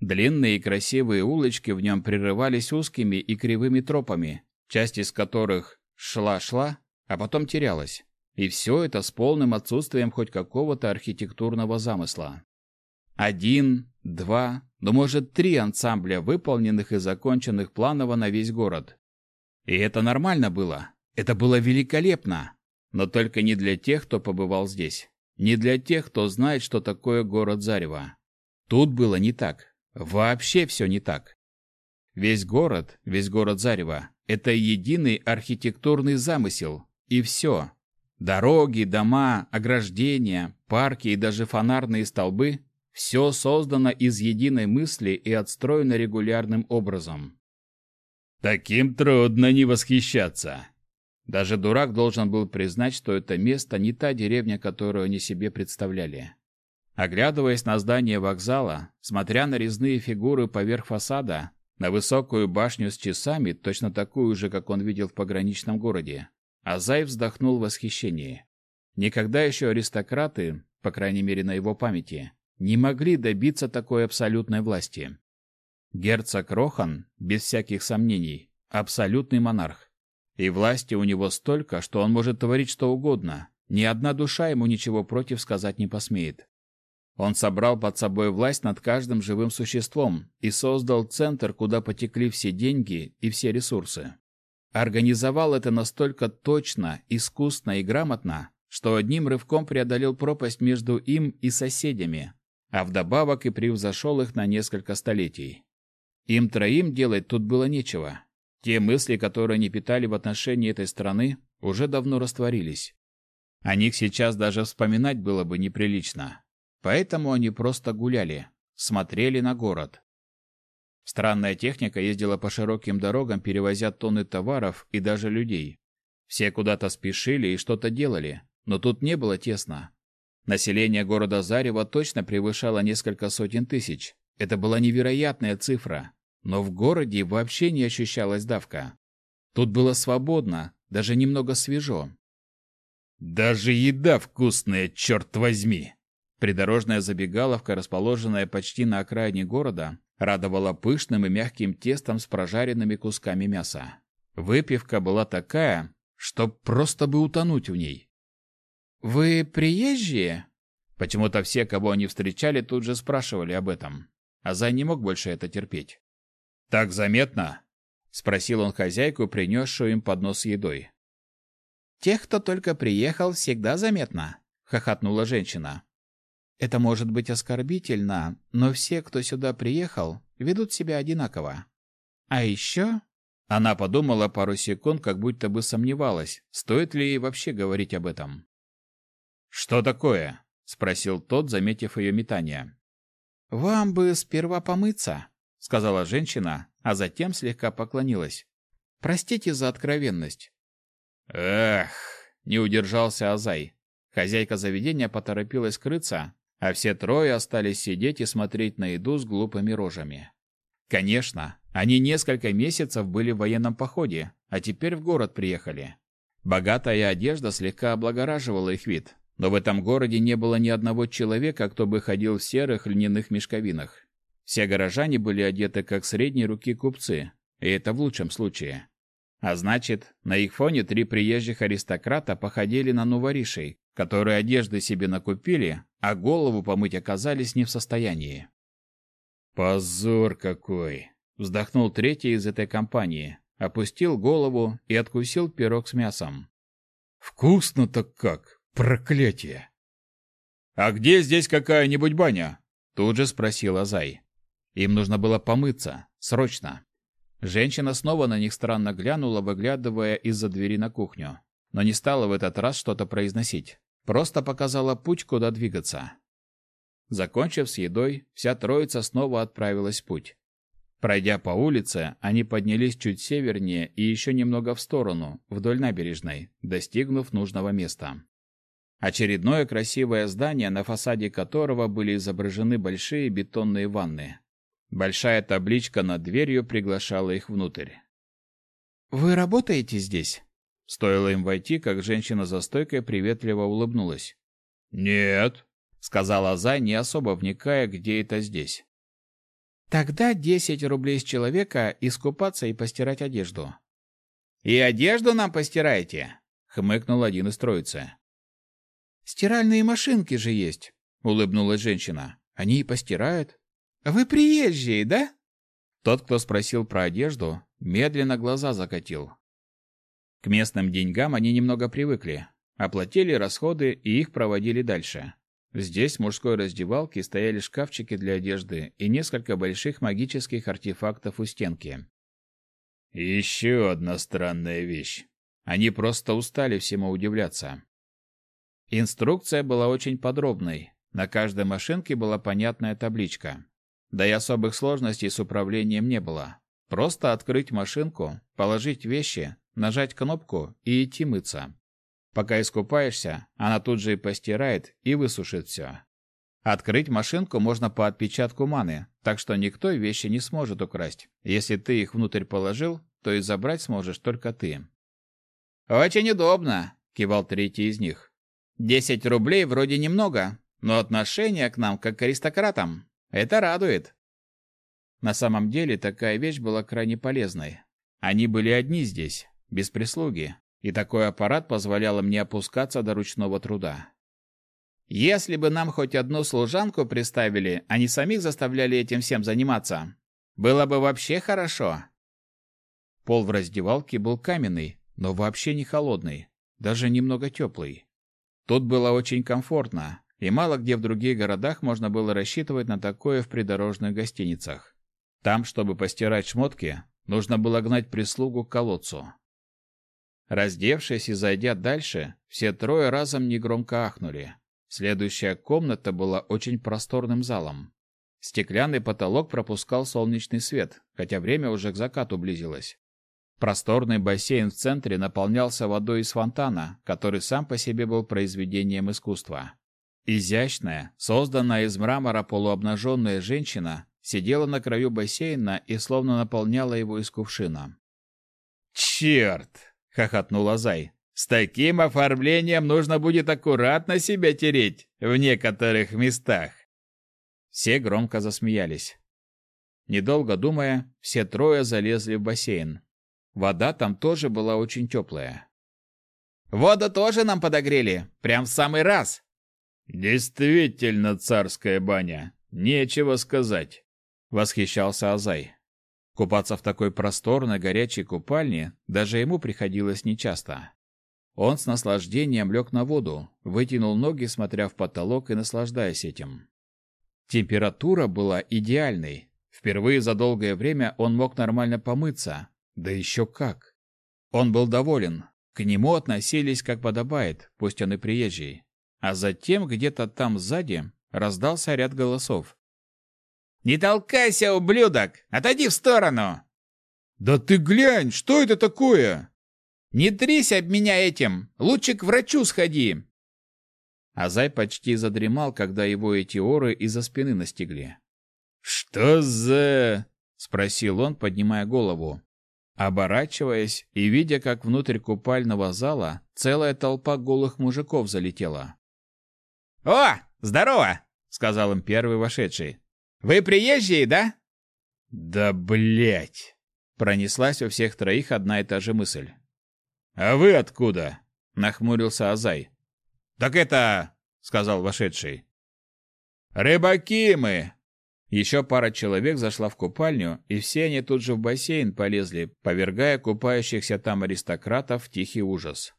Длинные и красивые улочки в нем прерывались узкими и кривыми тропами, часть из которых шла-шла, а потом терялась. И все это с полным отсутствием хоть какого-то архитектурного замысла. Один, два, ну может три ансамбля, выполненных и законченных планово на весь город. И это нормально было. Это было великолепно. Но только не для тех, кто побывал здесь. Не для тех, кто знает, что такое город Зарево. Тут было не так. Вообще все не так. Весь город, весь город Зарево – это единый архитектурный замысел. И все. Дороги, дома, ограждения, парки и даже фонарные столбы – все создано из единой мысли и отстроено регулярным образом. Таким трудно не восхищаться. Даже дурак должен был признать, что это место не та деревня, которую они себе представляли. Оглядываясь на здание вокзала, смотря на резные фигуры поверх фасада, на высокую башню с часами, точно такую же, как он видел в пограничном городе, Азай вздохнул в восхищении. Никогда еще аристократы, по крайней мере на его памяти, не могли добиться такой абсолютной власти. Герцог Рохан, без всяких сомнений, абсолютный монарх. И власти у него столько, что он может творить что угодно. Ни одна душа ему ничего против сказать не посмеет. Он собрал под собой власть над каждым живым существом и создал центр, куда потекли все деньги и все ресурсы. Организовал это настолько точно, искусно и грамотно, что одним рывком преодолел пропасть между им и соседями, а вдобавок и превзошел их на несколько столетий. Им троим делать тут было нечего. Те мысли, которые они питали в отношении этой страны, уже давно растворились. О них сейчас даже вспоминать было бы неприлично. Поэтому они просто гуляли, смотрели на город. Странная техника ездила по широким дорогам, перевозя тонны товаров и даже людей. Все куда-то спешили и что-то делали, но тут не было тесно. Население города Зарево точно превышало несколько сотен тысяч. Это была невероятная цифра, но в городе вообще не ощущалась давка. Тут было свободно, даже немного свежо. Даже еда вкусная, черт возьми! Придорожная забегаловка, расположенная почти на окраине города, радовала пышным и мягким тестом с прожаренными кусками мяса. Выпивка была такая, что просто бы утонуть в ней. «Вы приезжие?» Почему-то все, кого они встречали, тут же спрашивали об этом. А Зай не мог больше это терпеть. «Так заметно?» — спросил он хозяйку, принесшую им поднос с едой. «Тех, кто только приехал, всегда заметно», — хохотнула женщина. Это может быть оскорбительно, но все, кто сюда приехал, ведут себя одинаково. А еще...» Она подумала пару секунд, как будто бы сомневалась, стоит ли ей вообще говорить об этом. «Что такое?» — спросил тот, заметив ее метание. «Вам бы сперва помыться», — сказала женщина, а затем слегка поклонилась. «Простите за откровенность». «Эх!» — не удержался Азай. Хозяйка заведения поторопилась скрыться, а все трое остались сидеть и смотреть на еду с глупыми рожами. Конечно, они несколько месяцев были в военном походе, а теперь в город приехали. Богатая одежда слегка облагораживала их вид, но в этом городе не было ни одного человека, кто бы ходил в серых льняных мешковинах. Все горожане были одеты как средней руки купцы, и это в лучшем случае. А значит, на их фоне три приезжих аристократа походили на новоришей, которые одежды себе накупили, а голову помыть оказались не в состоянии. «Позор какой!» — вздохнул третий из этой компании, опустил голову и откусил пирог с мясом. «Вкусно-то как! Проклятие!» «А где здесь какая-нибудь баня?» Тут же спросил Азай. Им нужно было помыться. Срочно. Женщина снова на них странно глянула, выглядывая из-за двери на кухню. Но не стала в этот раз что-то произносить. Просто показала путь, куда двигаться. Закончив с едой, вся троица снова отправилась в путь. Пройдя по улице, они поднялись чуть севернее и еще немного в сторону, вдоль набережной, достигнув нужного места. Очередное красивое здание, на фасаде которого были изображены большие бетонные ванны. Большая табличка над дверью приглашала их внутрь. «Вы работаете здесь?» Стоило им войти, как женщина за стойкой приветливо улыбнулась. «Нет», — сказала Зай, не особо вникая, где это здесь. Тогда десять рублей с человека искупаться и постирать одежду. И одежду нам постираете? хмыкнул один из троицы. Стиральные машинки же есть, улыбнулась женщина. Они и постирают. Вы приезжие, да? Тот, кто спросил про одежду, медленно глаза закатил. К местным деньгам они немного привыкли, оплатили расходы и их проводили дальше. Здесь в мужской раздевалке стояли шкафчики для одежды и несколько больших магических артефактов у стенки. Еще одна странная вещь. Они просто устали всему удивляться. Инструкция была очень подробной. На каждой машинке была понятная табличка. Да и особых сложностей с управлением не было. Просто открыть машинку, положить вещи, нажать кнопку и идти мыться. Пока искупаешься, она тут же и постирает и высушит все. Открыть машинку можно по отпечатку маны, так что никто вещи не сможет украсть. Если ты их внутрь положил, то и забрать сможешь только ты. «Очень удобно», — кивал третий из них. «Десять рублей вроде немного, но отношение к нам как к аристократам. Это радует». На самом деле такая вещь была крайне полезной. Они были одни здесь, без прислуги, и такой аппарат позволял мне опускаться до ручного труда. Если бы нам хоть одну служанку приставили, а не самих заставляли этим всем заниматься, было бы вообще хорошо. Пол в раздевалке был каменный, но вообще не холодный, даже немного теплый. Тут было очень комфортно, и мало где в других городах можно было рассчитывать на такое в придорожных гостиницах. Там, чтобы постирать шмотки, нужно было гнать прислугу к колодцу. Раздевшись и зайдя дальше, все трое разом негромко ахнули. Следующая комната была очень просторным залом. Стеклянный потолок пропускал солнечный свет, хотя время уже к закату близилось. Просторный бассейн в центре наполнялся водой из фонтана, который сам по себе был произведением искусства. Изящная, созданная из мрамора полуобнаженная женщина сидела на краю бассейна и словно наполняла его из кувшина. «Черт!» — хохотнул Азай. «С таким оформлением нужно будет аккуратно себя тереть в некоторых местах». Все громко засмеялись. Недолго думая, все трое залезли в бассейн. Вода там тоже была очень теплая. «Воду тоже нам подогрели, прям в самый раз!» «Действительно царская баня, нечего сказать», — восхищался Азай. Купаться в такой просторной горячей купальне даже ему приходилось нечасто. Он с наслаждением лег на воду, вытянул ноги, смотря в потолок и наслаждаясь этим. Температура была идеальной. Впервые за долгое время он мог нормально помыться. Да еще как! Он был доволен. К нему относились как подобает, пусть он и приезжий. А затем где-то там сзади раздался ряд голосов. «Не толкайся, ублюдок! Отойди в сторону!» «Да ты глянь, что это такое?» «Не трись об меня этим! Лучше к врачу сходи!» Азай почти задремал, когда его эти оры из-за спины настигли. «Что за...» — спросил он, поднимая голову. Оборачиваясь и видя, как внутрь купального зала целая толпа голых мужиков залетела. «О, здорово!» — сказал им первый вошедший. Вы приезжие, да? Да, блять! Пронеслась у всех троих одна и та же мысль. А вы откуда? нахмурился Азай. Так это, сказал вошедший. Рыбаки мы. Еще пара человек зашла в купальню, и все они тут же в бассейн полезли, повергая купающихся там аристократов в тихий ужас.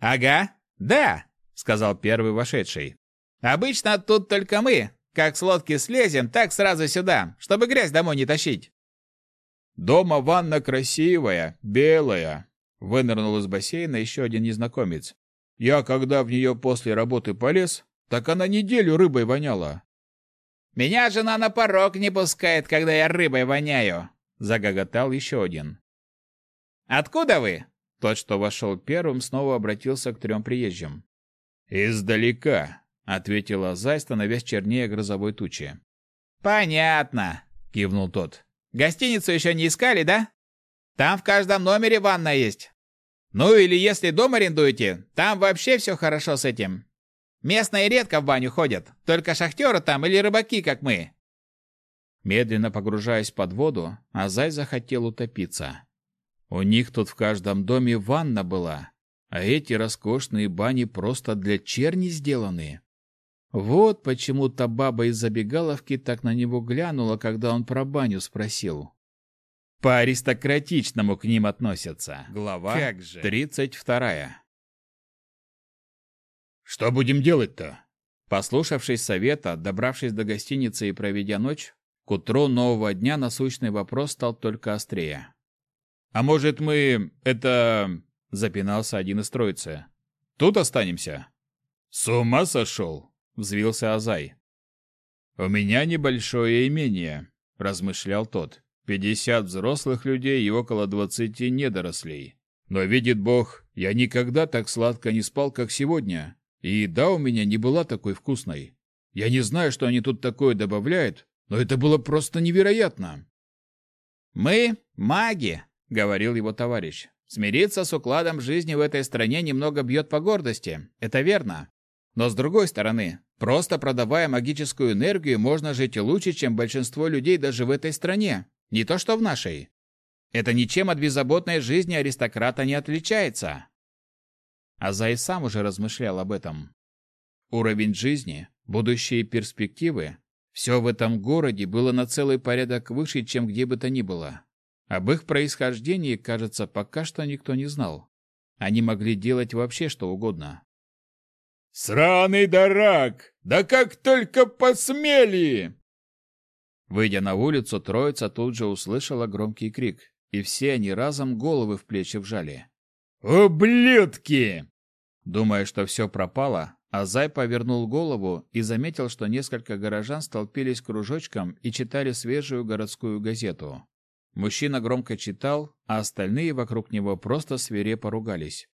Ага, да, сказал первый вошедший. Обычно тут только мы, Как с лодки слезем, так сразу сюда, чтобы грязь домой не тащить. Дома ванна красивая, белая. Вынырнул из бассейна еще один незнакомец. Я, когда в нее после работы полез, так она неделю рыбой воняла. Меня жена на порог не пускает, когда я рыбой воняю, загоготал еще один. Откуда вы? Тот, что вошел первым, снова обратился к трем приезжим. Издалека, ответила Зай, становясь чернее грозовой тучи. Понятно, кивнул тот. Гостиницу еще не искали, да? Там в каждом номере ванна есть. Ну или если дом арендуете, там вообще все хорошо с этим. Местные редко в баню ходят, только шахтеры там или рыбаки, как мы. Медленно погружаясь под воду, Азай захотел утопиться. У них тут в каждом доме ванна была, а эти роскошные бани просто для черни сделаны. Вот почему та баба из забегаловки так на него глянула, когда он про баню спросил. По-аристократичному к ним относятся. Глава как же. 32. Что будем делать-то? Послушавшись совета, добравшись до гостиницы и проведя ночь, к утру нового дня насущный вопрос стал только острее. «А может, мы... это...» — запинался один из троицы. «Тут останемся?» «С ума сошел!» — взвился Азай. «У меня небольшое имение», — размышлял тот. «Пятьдесят взрослых людей и около двадцати недорослей. Но, видит Бог, я никогда так сладко не спал, как сегодня. И еда у меня не была такой вкусной. Я не знаю, что они тут такое добавляют, но это было просто невероятно. «Мы — маги», — говорил его товарищ. «Смириться с укладом жизни в этой стране немного бьет по гордости. Это верно. Но с другой стороны, просто продавая магическую энергию, можно жить лучше, чем большинство людей даже в этой стране. Не то что в нашей. Это ничем от беззаботной жизни аристократа не отличается. Азай сам уже размышлял об этом. Уровень жизни, будущие перспективы – все в этом городе было на целый порядок выше, чем где бы то ни было. Об их происхождении, кажется, пока что никто не знал. Они могли делать вообще что угодно. «Сраный дарак! Да как только посмели!» Выйдя на улицу, троица тут же услышала громкий крик, и все они разом головы в плечи вжали. «Ублюдки!» Думая, что все пропало, Азай повернул голову и заметил, что несколько горожан столпились кружочком и читали свежую городскую газету. Мужчина громко читал, а остальные вокруг него просто свирепо ругались.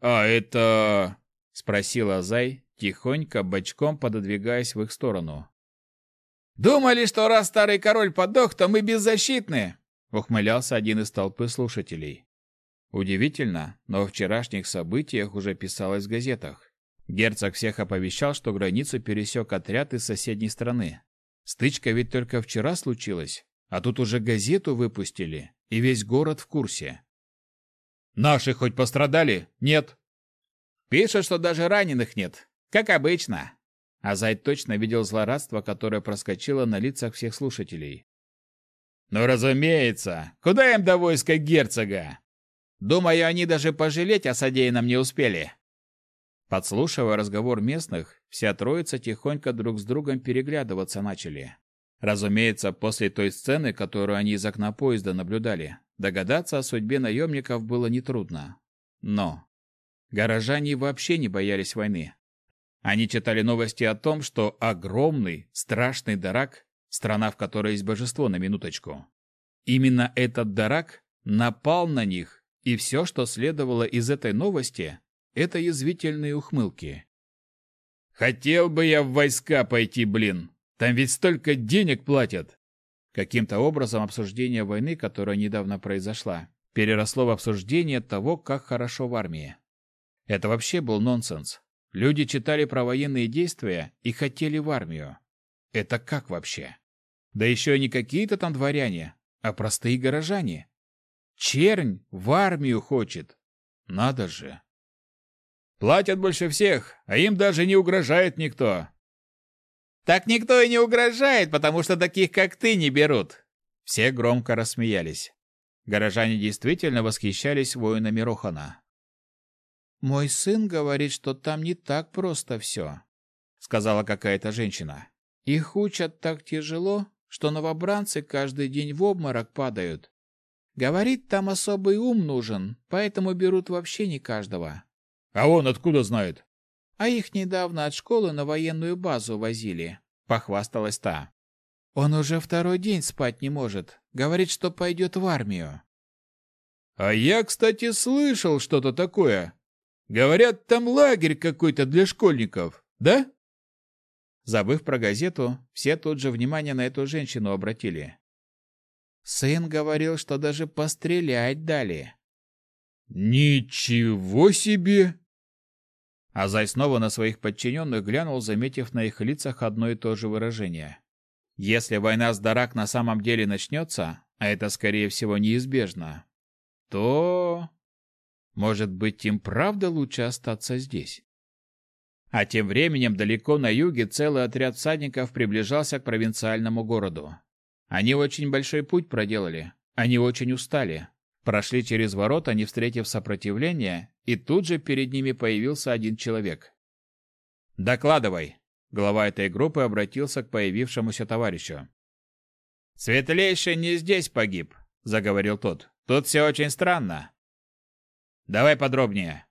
«А это...» — спросил Азай, тихонько, бочком пододвигаясь в их сторону. «Думали, что раз старый король подох, то мы беззащитны!» — ухмылялся один из толпы слушателей. Удивительно, но о вчерашних событиях уже писалось в газетах. Герцог всех оповещал, что границу пересек отряд из соседней страны. Стычка ведь только вчера случилась, а тут уже газету выпустили, и весь город в курсе. «Наши хоть пострадали? Нет?» «Пишут, что даже раненых нет, как обычно». А Зайд точно видел злорадство, которое проскочило на лицах всех слушателей. «Ну, разумеется! Куда им до войска герцога?» Думаю, они даже пожалеть о содеянном не успели. Подслушивая разговор местных, вся троица тихонько друг с другом переглядываться начали. Разумеется, после той сцены, которую они из окна поезда наблюдали, догадаться о судьбе наемников было нетрудно. Но горожане вообще не боялись войны. Они читали новости о том, что огромный, страшный Дарак, страна, в которой есть божество на минуточку, именно этот Дарак напал на них и все, что следовало из этой новости, это язвительные ухмылки. «Хотел бы я в войска пойти, блин! Там ведь столько денег платят!» Каким-то образом обсуждение войны, которая недавно произошла, переросло в обсуждение того, как хорошо в армии. Это вообще был нонсенс. Люди читали про военные действия и хотели в армию. Это как вообще? Да еще и не какие-то там дворяне, а простые горожане. Чернь в армию хочет. Надо же. Платят больше всех, а им даже не угрожает никто. Так никто и не угрожает, потому что таких, как ты, не берут. Все громко рассмеялись. Горожане действительно восхищались воинами Рохана. «Мой сын говорит, что там не так просто все», — сказала какая-то женщина. Их учат так тяжело, что новобранцы каждый день в обморок падают. Говорит, там особый ум нужен, поэтому берут вообще не каждого. А он откуда знает? А их недавно от школы на военную базу возили, похвасталась та. Он уже второй день спать не может. Говорит, что пойдет в армию. А я, кстати, слышал что-то такое. Говорят, там лагерь какой-то для школьников, да? Забыв про газету, все тут же внимание на эту женщину обратили. Сын говорил, что даже пострелять дали. Ничего себе! Азай снова на своих подчиненных глянул, заметив на их лицах одно и то же выражение. Если война с Дарак на самом деле начнется, а это, скорее всего, неизбежно, то... Может быть, им правда лучше остаться здесь? А тем временем далеко на юге целый отряд всадников приближался к провинциальному городу. Они очень большой путь проделали, они очень устали. Прошли через ворота, не встретив сопротивления, и тут же перед ними появился один человек. «Докладывай!» Глава этой группы обратился к появившемуся товарищу. «Светлейший не здесь погиб», — заговорил тот. Тут все очень странно. Давай подробнее.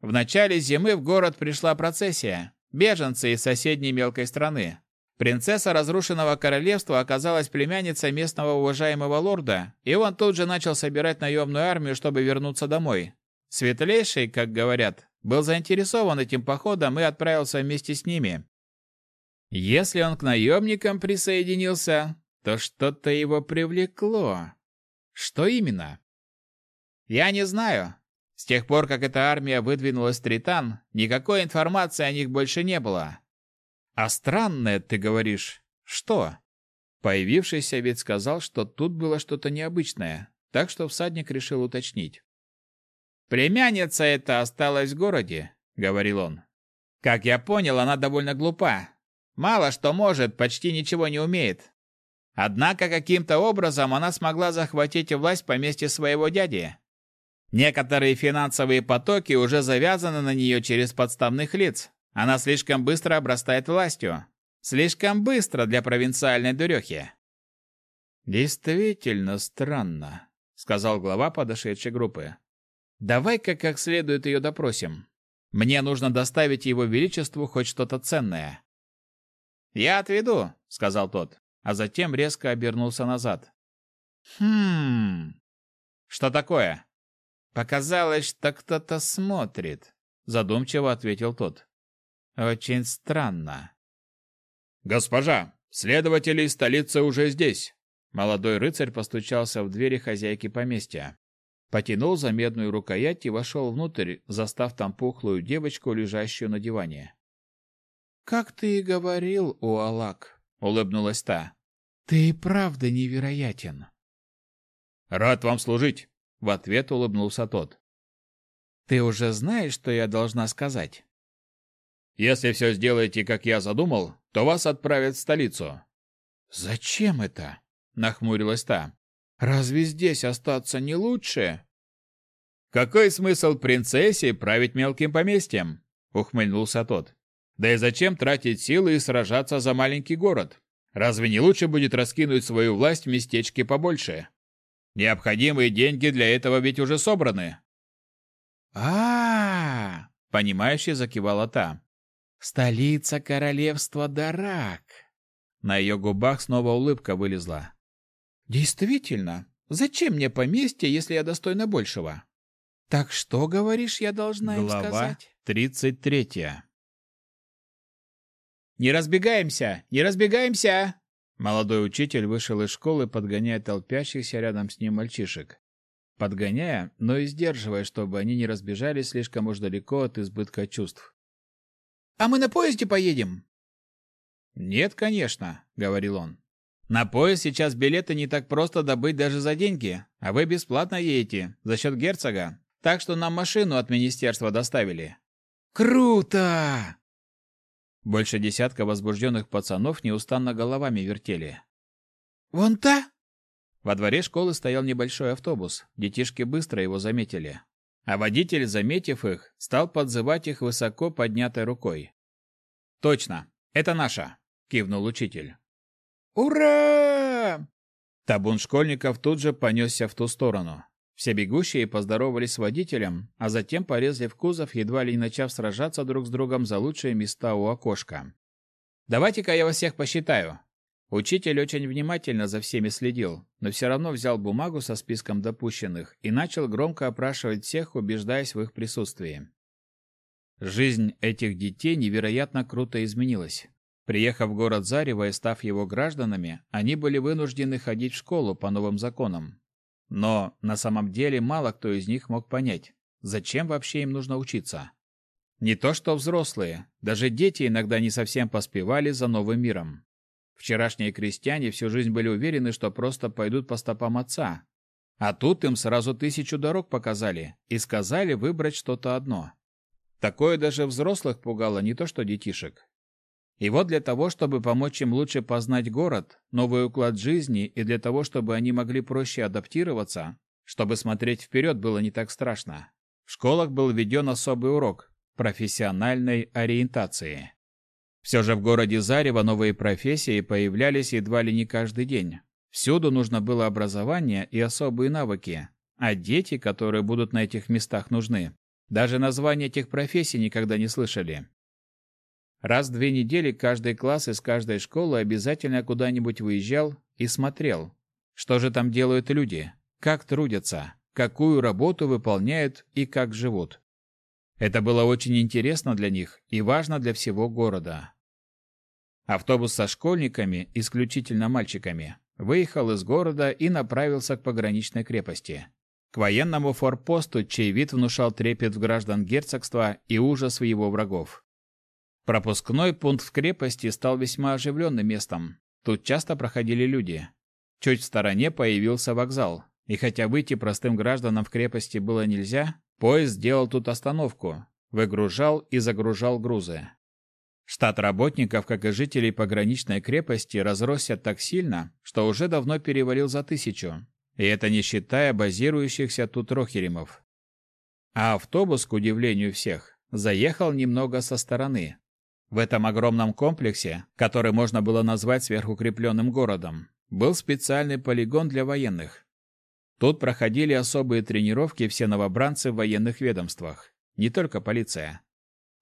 В начале зимы в город пришла процессия. Беженцы из соседней мелкой страны. Принцесса разрушенного королевства оказалась племянницей местного уважаемого лорда, и он тут же начал собирать наемную армию, чтобы вернуться домой. Светлейший, как говорят, был заинтересован этим походом и отправился вместе с ними. Если он к наемникам присоединился, то что-то его привлекло. Что именно? Я не знаю. С тех пор, как эта армия выдвинулась в Тритан, никакой информации о них больше не было. А странное, ты говоришь. Что? Появившийся ведь сказал, что тут было что-то необычное, так что всадник решил уточнить. «Племянница эта осталась в городе», — говорил он. «Как я понял, она довольно глупа. Мало что может, почти ничего не умеет. Однако каким-то образом она смогла захватить власть в поместье своего дяди. Некоторые финансовые потоки уже завязаны на нее через подставных лиц. Она слишком быстро обрастает властью. Слишком быстро для провинциальной дурехи. «Действительно странно», — сказал глава подошедшей группы. «Давай-ка как следует ее допросим. Мне нужно доставить его величеству хоть что-то ценное». «Я отведу», — сказал тот а затем резко обернулся назад. «Хм... Что такое?» «Показалось, что кто-то смотрит», — задумчиво ответил тот. «Очень странно». «Госпожа, следователи из столицы уже здесь!» Молодой рыцарь постучался в двери хозяйки поместья. Потянул за медную рукоять и вошел внутрь, застав там пухлую девочку, лежащую на диване. «Как ты и говорил, Уалак», улыбнулась та. Ты и правда невероятен. Рад вам служить, в ответ улыбнулся тот. Ты уже знаешь, что я должна сказать? Если все сделаете, как я задумал, то вас отправят в столицу. Зачем это? нахмурилась та. Разве здесь остаться не лучше? Какой смысл принцессе править мелким поместьем? ухмыльнулся тот. Да и зачем тратить силы и сражаться за маленький город? Разве не лучше будет раскинуть свою власть в местечке побольше? Необходимые деньги для этого ведь уже собраны. А, -а, -а понимающе закивала та. Столица королевства Дарак. На ее губах снова улыбка вылезла. Действительно, зачем мне поместье, если я достойна большего? Так что, говоришь, я должна Глава им сказать? Глава тридцать третья. Не разбегаемся! Не разбегаемся!» Молодой учитель вышел из школы, подгоняя толпящихся рядом с ним мальчишек. Подгоняя, но и сдерживая, чтобы они не разбежались слишком уж далеко от избытка чувств. «А мы на поезде поедем?» «Нет, конечно», — говорил он. «На поезд сейчас билеты не так просто добыть даже за деньги, а вы бесплатно едете, за счет герцога, так что нам машину от министерства доставили». «Круто!» Больше десятка возбужденных пацанов неустанно головами вертели. «Вон та?» Во дворе школы стоял небольшой автобус. Детишки быстро его заметили. А водитель, заметив их, стал подзывать их высоко поднятой рукой. «Точно, это наша!» — кивнул учитель. Ура! Табун школьников тут же понесся в ту сторону. Все бегущие поздоровались с водителем, а затем полезли в кузов, едва ли не начав сражаться друг с другом за лучшие места у окошка. «Давайте-ка я вас всех посчитаю». Учитель очень внимательно за всеми следил, но все равно взял бумагу со списком допущенных и начал громко опрашивать всех, убеждаясь в их присутствии. Жизнь этих детей невероятно круто изменилась. Приехав в город Зарево и став его гражданами, они были вынуждены ходить в школу по новым законам. Но на самом деле мало кто из них мог понять, зачем вообще им нужно учиться. Не то что взрослые, даже дети иногда не совсем поспевали за новым миром. Вчерашние крестьяне всю жизнь были уверены, что просто пойдут по стопам отца. А тут им сразу тысячу дорог показали и сказали выбрать что-то одно. Такое даже взрослых пугало, не то что детишек. И вот для того, чтобы помочь им лучше познать город, новый уклад жизни и для того, чтобы они могли проще адаптироваться, чтобы смотреть вперед было не так страшно, в школах был введен особый урок – профессиональной ориентации. Все же в городе Зарево новые профессии появлялись едва ли не каждый день. Всюду нужно было образование и особые навыки, а дети, которые будут на этих местах нужны, даже названия этих профессий никогда не слышали. Раз в две недели каждый класс из каждой школы обязательно куда-нибудь выезжал и смотрел, что же там делают люди, как трудятся, какую работу выполняют и как живут. Это было очень интересно для них и важно для всего города. Автобус со школьниками, исключительно мальчиками, выехал из города и направился к пограничной крепости. К военному форпосту, чей вид внушал трепет в граждан герцогства и ужас в его врагов. Пропускной пункт в крепости стал весьма оживленным местом. Тут часто проходили люди. Чуть в стороне появился вокзал, и хотя выйти простым гражданам в крепости было нельзя, поезд сделал тут остановку, выгружал и загружал грузы. Штат работников, как и жителей пограничной крепости, разросся так сильно, что уже давно перевалил за тысячу, и это не считая базирующихся тут рохеримов. А автобус, к удивлению всех, заехал немного со стороны, в этом огромном комплексе, который можно было назвать сверхукрепленным городом, был специальный полигон для военных. Тут проходили особые тренировки все новобранцы в военных ведомствах, не только полиция.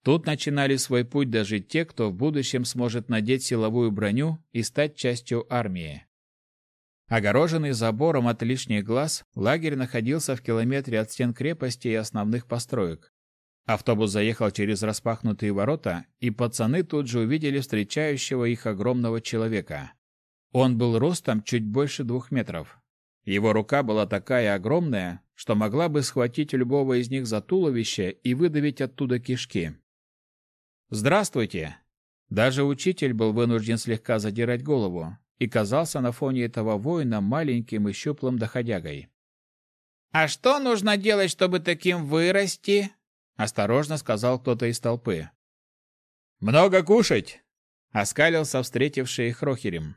Тут начинали свой путь даже те, кто в будущем сможет надеть силовую броню и стать частью армии. Огороженный забором от лишних глаз, лагерь находился в километре от стен крепости и основных построек. Автобус заехал через распахнутые ворота, и пацаны тут же увидели встречающего их огромного человека. Он был ростом чуть больше двух метров. Его рука была такая огромная, что могла бы схватить любого из них за туловище и выдавить оттуда кишки. «Здравствуйте!» Даже учитель был вынужден слегка задирать голову и казался на фоне этого воина маленьким и щуплым доходягой. «А что нужно делать, чтобы таким вырасти?» Осторожно сказал кто-то из толпы. Много кушать, оскалился встретивший их Рохерем.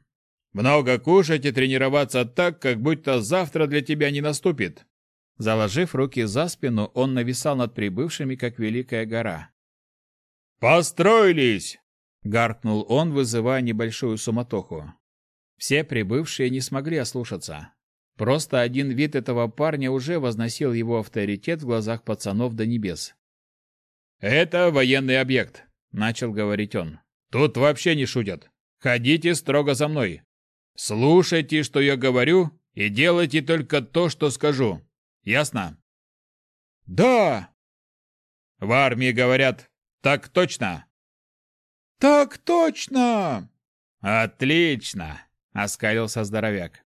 Много кушать и тренироваться так, как будто завтра для тебя не наступит. Заложив руки за спину, он нависал над прибывшими, как великая гора. «Построились!» — гаркнул он, вызывая небольшую суматоху. Все прибывшие не смогли ослушаться. Просто один вид этого парня уже возносил его авторитет в глазах пацанов до небес. «Это военный объект», — начал говорить он. «Тут вообще не шутят. Ходите строго за мной. Слушайте, что я говорю, и делайте только то, что скажу. Ясно?» «Да!» «В армии говорят, так точно!» «Так точно!» «Отлично!» — оскалился здоровяк.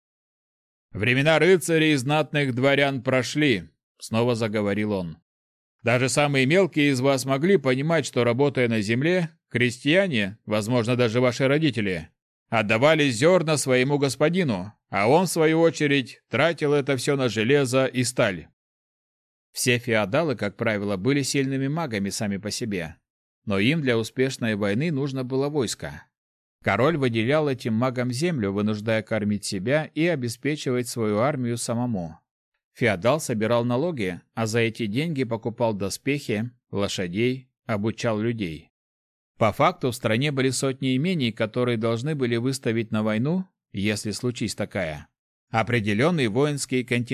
«Времена рыцарей и знатных дворян прошли», — снова заговорил он. Даже самые мелкие из вас могли понимать, что работая на земле, крестьяне, возможно, даже ваши родители, отдавали зерна своему господину, а он, в свою очередь, тратил это все на железо и сталь. Все феодалы, как правило, были сильными магами сами по себе, но им для успешной войны нужно было войско. Король выделял этим магам землю, вынуждая кормить себя и обеспечивать свою армию самому. Феодал собирал налоги, а за эти деньги покупал доспехи, лошадей, обучал людей. По факту в стране были сотни имений, которые должны были выставить на войну, если случись такая, определенный воинский контингент.